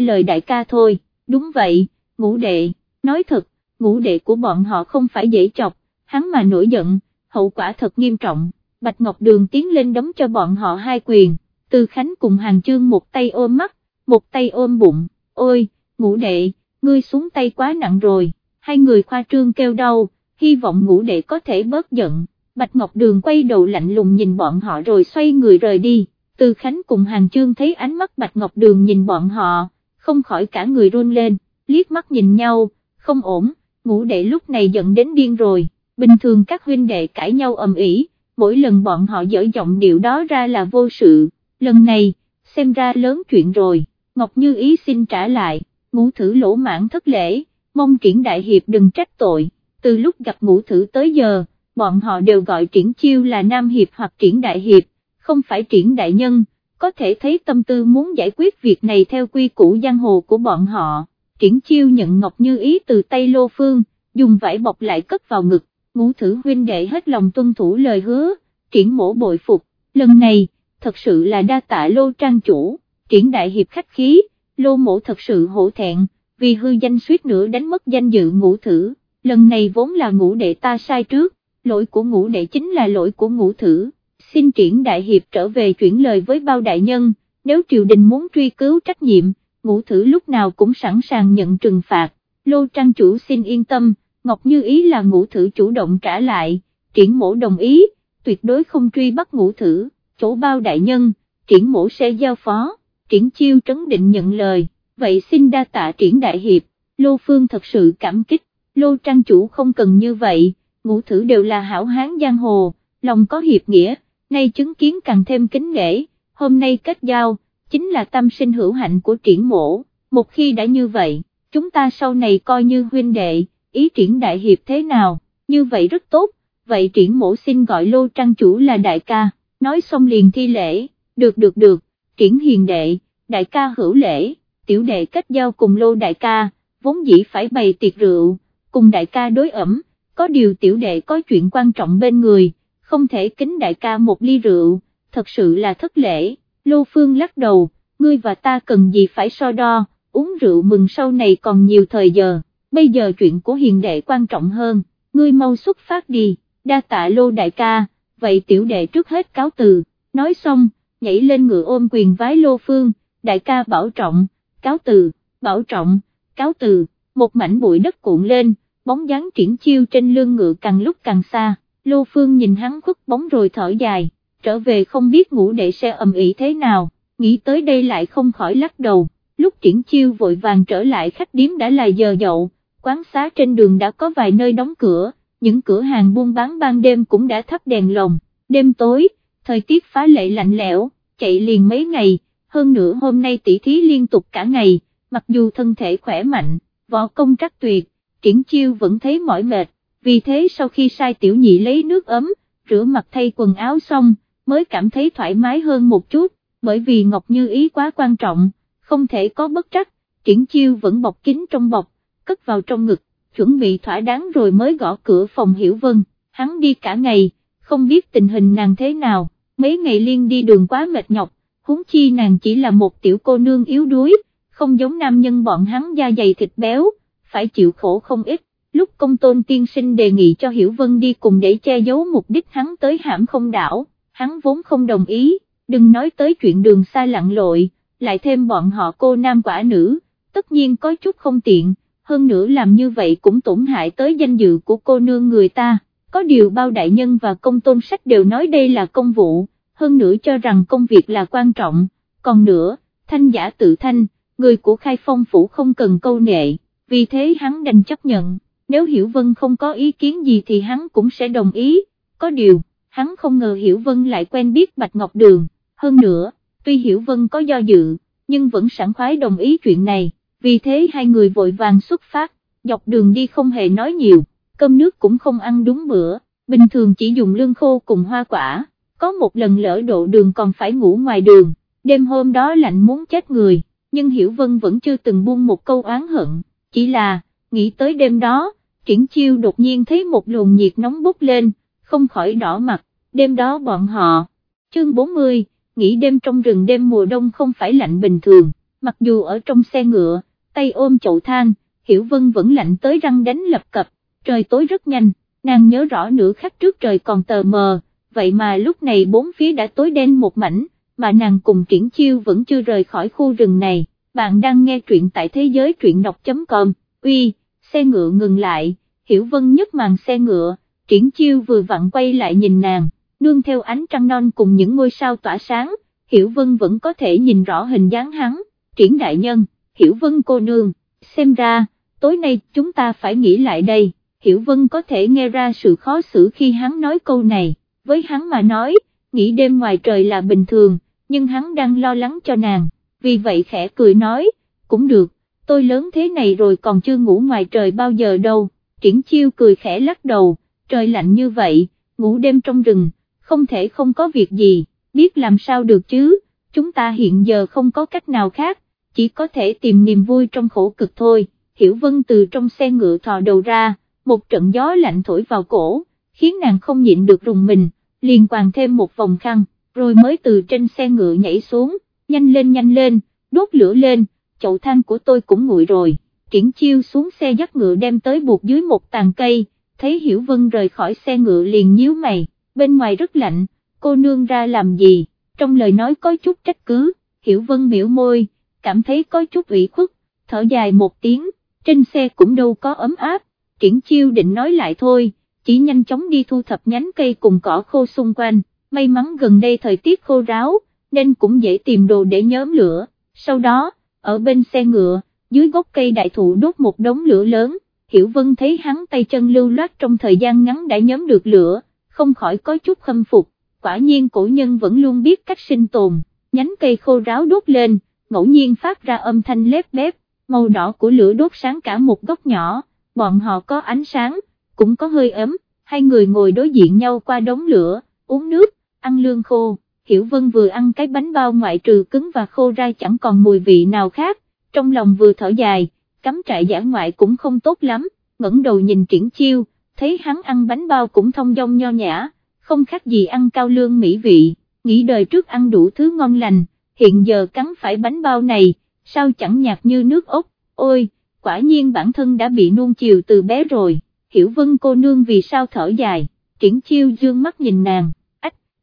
lời đại ca thôi, đúng vậy, ngũ đệ, nói thật, ngũ đệ của bọn họ không phải dễ chọc, hắn mà nổi giận, hậu quả thật nghiêm trọng. Bạch Ngọc Đường tiến lên đấm cho bọn họ hai quyền, từ Khánh cùng hàng chương một tay ôm mắt, một tay ôm bụng, ôi, ngũ đệ, ngươi xuống tay quá nặng rồi, hai người khoa trương kêu đau, hy vọng ngũ đệ có thể bớt giận, Bạch Ngọc Đường quay đầu lạnh lùng nhìn bọn họ rồi xoay người rời đi, từ Khánh cùng hàng chương thấy ánh mắt Bạch Ngọc Đường nhìn bọn họ, không khỏi cả người run lên, liếc mắt nhìn nhau, không ổn, ngũ đệ lúc này giận đến điên rồi, bình thường các huynh đệ cãi nhau ầm ĩ mỗi lần bọn họ dở giọng điệu đó ra là vô sự, lần này, xem ra lớn chuyện rồi, Ngọc Như Ý xin trả lại, ngũ thử lỗ mãn thất lễ, mong triển đại hiệp đừng trách tội, từ lúc gặp ngũ thử tới giờ, bọn họ đều gọi triển chiêu là Nam Hiệp hoặc triển đại hiệp, không phải triển đại nhân, có thể thấy tâm tư muốn giải quyết việc này theo quy củ giang hồ của bọn họ, triển chiêu nhận Ngọc Như Ý từ tay Lô Phương, dùng vải bọc lại cất vào ngực, ngũ thử huynh đệ hết lòng tuân thủ lời hứa, triển mổ bội phục, lần này, thật sự là đa tạ Lô Trang Chủ, triển đại hiệp khách khí, Lô mổ thật sự hổ thẹn, vì hư danh suýt nữa đánh mất danh dự ngũ thử, lần này vốn là ngũ đệ ta sai trước, lỗi của ngũ đệ chính là lỗi của ngũ thử, xin triển đại hiệp trở về chuyển lời với bao đại nhân, nếu triều đình muốn truy cứu trách nhiệm, ngũ thử lúc nào cũng sẵn sàng nhận trừng phạt, Lô Trang Chủ xin yên tâm, Ngọc Như ý là ngũ thử chủ động trả lại, triển mổ đồng ý, tuyệt đối không truy bắt ngũ thử, chỗ bao đại nhân, triển mổ sẽ giao phó, triển chiêu trấn định nhận lời, vậy xin đa tạ triển đại hiệp, Lô Phương thật sự cảm kích, Lô Trang Chủ không cần như vậy, ngũ thử đều là hảo hán giang hồ, lòng có hiệp nghĩa, nay chứng kiến càng thêm kính nể, hôm nay kết giao, chính là tâm sinh hữu hạnh của triển mổ, một khi đã như vậy, chúng ta sau này coi như huynh đệ ý triển đại hiệp thế nào, như vậy rất tốt, vậy triển mổ xin gọi lô trang chủ là đại ca, nói xong liền thi lễ, được được được, triển hiền đệ, đại ca hữu lễ, tiểu đệ kết giao cùng lô đại ca, vốn dĩ phải bày tiệc rượu, cùng đại ca đối ẩm, có điều tiểu đệ có chuyện quan trọng bên người, không thể kính đại ca một ly rượu, thật sự là thất lễ, lô phương lắc đầu, ngươi và ta cần gì phải so đo, uống rượu mừng sau này còn nhiều thời giờ. Bây giờ chuyện của hiền đệ quan trọng hơn, ngươi mau xuất phát đi, đa tạ lô đại ca, vậy tiểu đệ trước hết cáo từ, nói xong, nhảy lên ngựa ôm quyền vái lô phương, đại ca bảo trọng, cáo từ, bảo trọng, cáo từ, một mảnh bụi đất cuộn lên, bóng dáng triển chiêu trên lưng ngựa càng lúc càng xa, lô phương nhìn hắn khuất bóng rồi thở dài, trở về không biết ngủ đệ sẽ ầm ĩ thế nào, nghĩ tới đây lại không khỏi lắc đầu, lúc triển chiêu vội vàng trở lại khách điếm đã là giờ dậu, quán xá trên đường đã có vài nơi đóng cửa, những cửa hàng buôn bán ban đêm cũng đã thắp đèn lồng, đêm tối, thời tiết phá lệ lạnh lẽo, chạy liền mấy ngày, hơn nữa hôm nay tỷ thí liên tục cả ngày, mặc dù thân thể khỏe mạnh, võ công trắc tuyệt, triển chiêu vẫn thấy mỏi mệt, vì thế sau khi sai tiểu nhị lấy nước ấm, rửa mặt thay quần áo xong, mới cảm thấy thoải mái hơn một chút, bởi vì Ngọc Như ý quá quan trọng, không thể có bất trắc, triển chiêu vẫn bọc kín trong bọc, cất vào trong ngực, chuẩn bị thỏa đáng rồi mới gõ cửa phòng Hiểu Vân, hắn đi cả ngày, không biết tình hình nàng thế nào, mấy ngày liên đi đường quá mệt nhọc, huống chi nàng chỉ là một tiểu cô nương yếu đuối, không giống nam nhân bọn hắn da dày thịt béo, phải chịu khổ không ít. Lúc công tôn tiên sinh đề nghị cho Hiểu Vân đi cùng để che giấu mục đích hắn tới hãm không đảo, hắn vốn không đồng ý, đừng nói tới chuyện đường xa lặn lội, lại thêm bọn họ cô nam quả nữ, tất nhiên có chút không tiện, hơn nữa làm như vậy cũng tổn hại tới danh dự của cô nương người ta, có điều bao đại nhân và công tôn sách đều nói đây là công vụ, hơn nữa cho rằng công việc là quan trọng, còn nữa, thanh giả tự thanh, người của khai phong phủ không cần câu nệ, vì thế hắn đành chấp nhận, nếu Hiểu Vân không có ý kiến gì thì hắn cũng sẽ đồng ý, có điều, hắn không ngờ Hiểu Vân lại quen biết Bạch Ngọc Đường, hơn nữa, tuy Hiểu Vân có do dự, nhưng vẫn sẵn khoái đồng ý chuyện này. Vì thế hai người vội vàng xuất phát, dọc đường đi không hề nói nhiều, cơm nước cũng không ăn đúng bữa, bình thường chỉ dùng lương khô cùng hoa quả, có một lần lỡ độ đường còn phải ngủ ngoài đường, đêm hôm đó lạnh muốn chết người, nhưng Hiểu Vân vẫn chưa từng buông một câu oán hận, chỉ là, nghĩ tới đêm đó, triển chiêu đột nhiên thấy một luồng nhiệt nóng bốc lên, không khỏi đỏ mặt, đêm đó bọn họ, chương 40, nghỉ đêm trong rừng đêm mùa đông không phải lạnh bình thường, mặc dù ở trong xe ngựa, tay ôm chậu than, Hiểu Vân vẫn lạnh tới răng đánh lập cập, trời tối rất nhanh, nàng nhớ rõ nửa khắc trước trời còn tờ mờ, vậy mà lúc này bốn phía đã tối đen một mảnh, mà nàng cùng triển chiêu vẫn chưa rời khỏi khu rừng này, bạn đang nghe truyện tại thế giới truyện đọc.com, uy, xe ngựa ngừng lại, Hiểu Vân nhấc màn xe ngựa, triển chiêu vừa vặn quay lại nhìn nàng, nương theo ánh trăng non cùng những ngôi sao tỏa sáng, Hiểu Vân vẫn có thể nhìn rõ hình dáng hắn, triển đại nhân. Hiểu Vân cô nương, xem ra, tối nay chúng ta phải nghĩ lại đây, Hiểu Vân có thể nghe ra sự khó xử khi hắn nói câu này, với hắn mà nói, nghĩ đêm ngoài trời là bình thường, nhưng hắn đang lo lắng cho nàng, vì vậy khẽ cười nói, cũng được, tôi lớn thế này rồi còn chưa ngủ ngoài trời bao giờ đâu, triển chiêu cười khẽ lắc đầu, trời lạnh như vậy, ngủ đêm trong rừng, không thể không có việc gì, biết làm sao được chứ, chúng ta hiện giờ không có cách nào khác, chỉ có thể tìm niềm vui trong khổ cực thôi, Hiểu Vân từ trong xe ngựa thò đầu ra, một trận gió lạnh thổi vào cổ, khiến nàng không nhịn được rùng mình, liền quàng thêm một vòng khăn, rồi mới từ trên xe ngựa nhảy xuống, nhanh lên nhanh lên, đốt lửa lên, chậu than của tôi cũng nguội rồi, triển chiêu xuống xe dắt ngựa đem tới buộc dưới một tàn cây, thấy Hiểu Vân rời khỏi xe ngựa liền nhíu mày, bên ngoài rất lạnh, cô nương ra làm gì, trong lời nói có chút trách cứ, Hiểu Vân miễu môi, cảm thấy có chút ủy khuất, thở dài một tiếng, trên xe cũng đâu có ấm áp, triển chiêu định nói lại thôi, chỉ nhanh chóng đi thu thập nhánh cây cùng cỏ khô xung quanh, may mắn gần đây thời tiết khô ráo, nên cũng dễ tìm đồ để nhóm lửa, sau đó, ở bên xe ngựa, dưới gốc cây đại thụ đốt một đống lửa lớn, Hiểu Vân thấy hắn tay chân lưu loát trong thời gian ngắn đã nhóm được lửa, không khỏi có chút khâm phục, quả nhiên cổ nhân vẫn luôn biết cách sinh tồn, nhánh cây khô ráo đốt lên, ngẫu nhiên phát ra âm thanh lép bép, màu đỏ của lửa đốt sáng cả một góc nhỏ, bọn họ có ánh sáng, cũng có hơi ấm, hai người ngồi đối diện nhau qua đống lửa, uống nước, ăn lương khô, Hiểu Vân vừa ăn cái bánh bao ngoại trừ cứng và khô ra chẳng còn mùi vị nào khác, trong lòng vừa thở dài, cắm trại giả ngoại cũng không tốt lắm, ngẩng đầu nhìn triển chiêu, thấy hắn ăn bánh bao cũng thông dong nho nhã, không khác gì ăn cao lương mỹ vị, nghĩ đời trước ăn đủ thứ ngon lành, hiện giờ cắn phải bánh bao này, sao chẳng nhạt như nước ốc, ôi, quả nhiên bản thân đã bị nuông chiều từ bé rồi, hiểu vân cô nương vì sao thở dài, triển chiêu dương mắt nhìn nàng,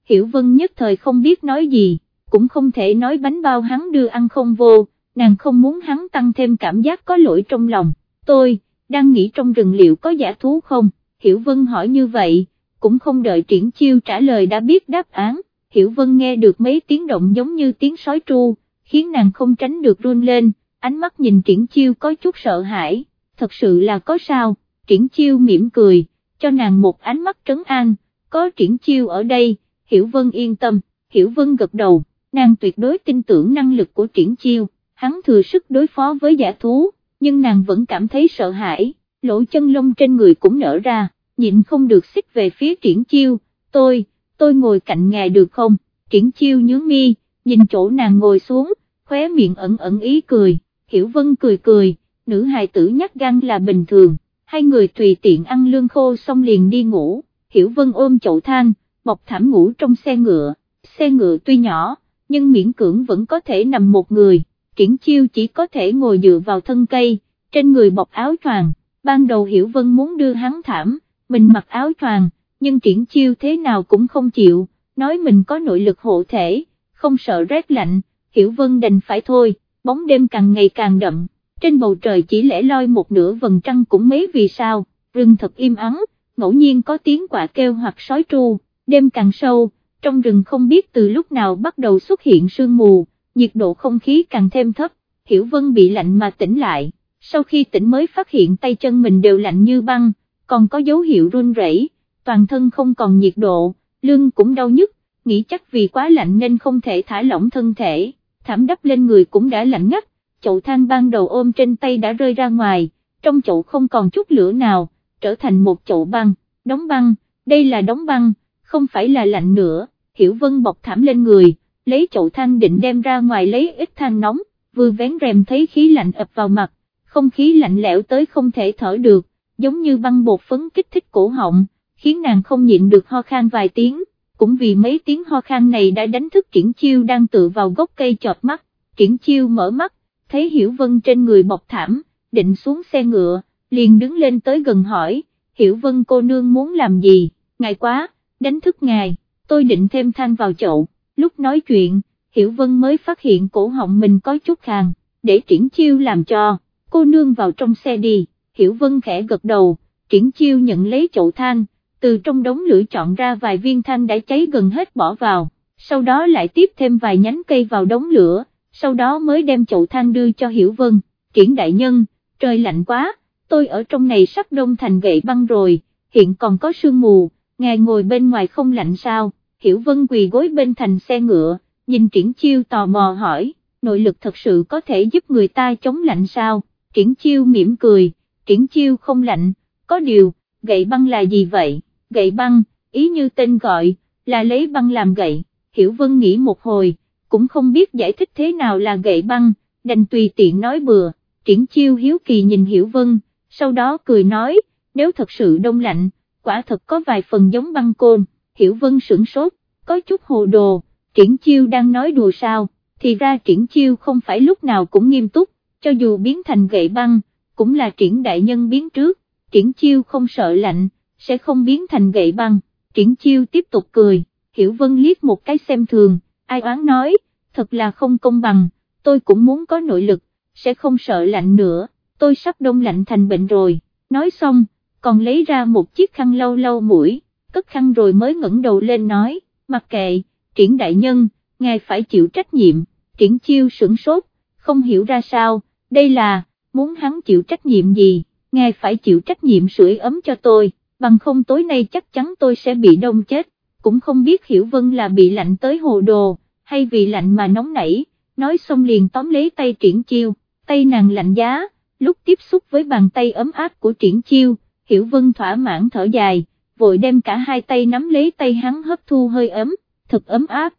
hiểu vân nhất thời không biết nói gì, cũng không thể nói bánh bao hắn đưa ăn không vô, nàng không muốn hắn tăng thêm cảm giác có lỗi trong lòng, tôi, đang nghĩ trong rừng liệu có giả thú không, hiểu vân hỏi như vậy, cũng không đợi triển chiêu trả lời đã biết đáp án, hiểu vân nghe được mấy tiếng động giống như tiếng sói tru, khiến nàng không tránh được run lên, ánh mắt nhìn triển chiêu có chút sợ hãi, thật sự là có sao, triển chiêu mỉm cười, cho nàng một ánh mắt trấn an, có triển chiêu ở đây, Hiểu Vân yên tâm, Hiểu Vân gật đầu, nàng tuyệt đối tin tưởng năng lực của triển chiêu, hắn thừa sức đối phó với giả thú, nhưng nàng vẫn cảm thấy sợ hãi, lỗ chân lông trên người cũng nở ra, nhịn không được xích về phía triển chiêu, tôi, tôi ngồi cạnh ngài được không, triển chiêu nhướng mi, nhìn chỗ nàng ngồi xuống, khóe miệng ẩn ẩn ý cười, Hiểu Vân cười cười, nữ hài tử nhắc gan là bình thường, hai người tùy tiện ăn lương khô xong liền đi ngủ, Hiểu Vân ôm chậu than, bọc thảm ngủ trong xe ngựa, xe ngựa tuy nhỏ, nhưng miễn cưỡng vẫn có thể nằm một người, triển chiêu chỉ có thể ngồi dựa vào thân cây, trên người bọc áo choàng, ban đầu Hiểu Vân muốn đưa hắn thảm, mình mặc áo choàng, nhưng triển chiêu thế nào cũng không chịu, nói mình có nội lực hộ thể, không sợ rét lạnh, Hiểu Vân đành phải thôi, bóng đêm càng ngày càng đậm, trên bầu trời chỉ lẻ loi một nửa vầng trăng cũng mấy vì sao, rừng thật im ắng, ngẫu nhiên có tiếng quạ kêu hoặc sói tru, đêm càng sâu, trong rừng không biết từ lúc nào bắt đầu xuất hiện sương mù, nhiệt độ không khí càng thêm thấp, Hiểu Vân bị lạnh mà tỉnh lại, sau khi tỉnh mới phát hiện tay chân mình đều lạnh như băng, còn có dấu hiệu run rẩy, toàn thân không còn nhiệt độ, lưng cũng đau nhức, nghĩ chắc vì quá lạnh nên không thể thả lỏng thân thể. Thảm đắp lên người cũng đã lạnh ngắt, chậu than ban đầu ôm trên tay đã rơi ra ngoài, trong chậu không còn chút lửa nào, trở thành một chậu băng, đóng băng, đây là đóng băng, không phải là lạnh nữa, Hiểu Vân bọc thảm lên người, lấy chậu than định đem ra ngoài lấy ít than nóng, vừa vén rèm thấy khí lạnh ập vào mặt, không khí lạnh lẽo tới không thể thở được, giống như băng bột phấn kích thích cổ họng, khiến nàng không nhịn được ho khan vài tiếng cũng vì mấy tiếng ho khan này đã đánh thức triển chiêu đang tựa vào gốc cây chọt mắt, triển chiêu mở mắt, thấy Hiểu Vân trên người bọc thảm, định xuống xe ngựa, liền đứng lên tới gần hỏi, Hiểu Vân cô nương muốn làm gì, ngài quá, đánh thức ngài, tôi định thêm than vào chậu, lúc nói chuyện, Hiểu Vân mới phát hiện cổ họng mình có chút khàn, để triển chiêu làm cho, cô nương vào trong xe đi, Hiểu Vân khẽ gật đầu, triển chiêu nhận lấy chậu than, từ trong đống lửa chọn ra vài viên than đã cháy gần hết bỏ vào, sau đó lại tiếp thêm vài nhánh cây vào đống lửa, sau đó mới đem chậu than đưa cho Hiểu Vân, triển đại nhân, trời lạnh quá, tôi ở trong này sắp đông thành gậy băng rồi, hiện còn có sương mù, ngài ngồi bên ngoài không lạnh sao, Hiểu Vân quỳ gối bên thành xe ngựa, nhìn triển chiêu tò mò hỏi, nội lực thật sự có thể giúp người ta chống lạnh sao, triển chiêu mỉm cười, triển chiêu không lạnh, có điều, gậy băng là gì vậy, gậy băng, ý như tên gọi, là lấy băng làm gậy, Hiểu Vân nghĩ một hồi, cũng không biết giải thích thế nào là gậy băng, đành tùy tiện nói bừa, triển chiêu hiếu kỳ nhìn Hiểu Vân, sau đó cười nói, nếu thật sự đông lạnh, quả thật có vài phần giống băng côn, Hiểu Vân sửng sốt, có chút hồ đồ, triển chiêu đang nói đùa sao, thì ra triển chiêu không phải lúc nào cũng nghiêm túc, cho dù biến thành gậy băng, cũng là triển đại nhân biến trước, triển chiêu không sợ lạnh, sẽ không biến thành gậy băng, triển chiêu tiếp tục cười, Hiểu Vân liếc một cái xem thường, ai oán nói, thật là không công bằng, tôi cũng muốn có nội lực, sẽ không sợ lạnh nữa, tôi sắp đông lạnh thành bệnh rồi, nói xong, còn lấy ra một chiếc khăn lâu lâu mũi, cất khăn rồi mới ngẩng đầu lên nói, mặc kệ, triển đại nhân, ngài phải chịu trách nhiệm, triển chiêu sửng sốt, không hiểu ra sao, đây là, muốn hắn chịu trách nhiệm gì, ngài phải chịu trách nhiệm sưởi ấm cho tôi, bằng không tối nay chắc chắn tôi sẽ bị đông chết, cũng không biết Hiểu Vân là bị lạnh tới hồ đồ, hay vì lạnh mà nóng nảy, nói xong liền tóm lấy tay triển chiêu, tay nàng lạnh giá, lúc tiếp xúc với bàn tay ấm áp của triển chiêu, Hiểu Vân thỏa mãn thở dài, vội đem cả hai tay nắm lấy tay hắn hấp thu hơi ấm, thật ấm áp,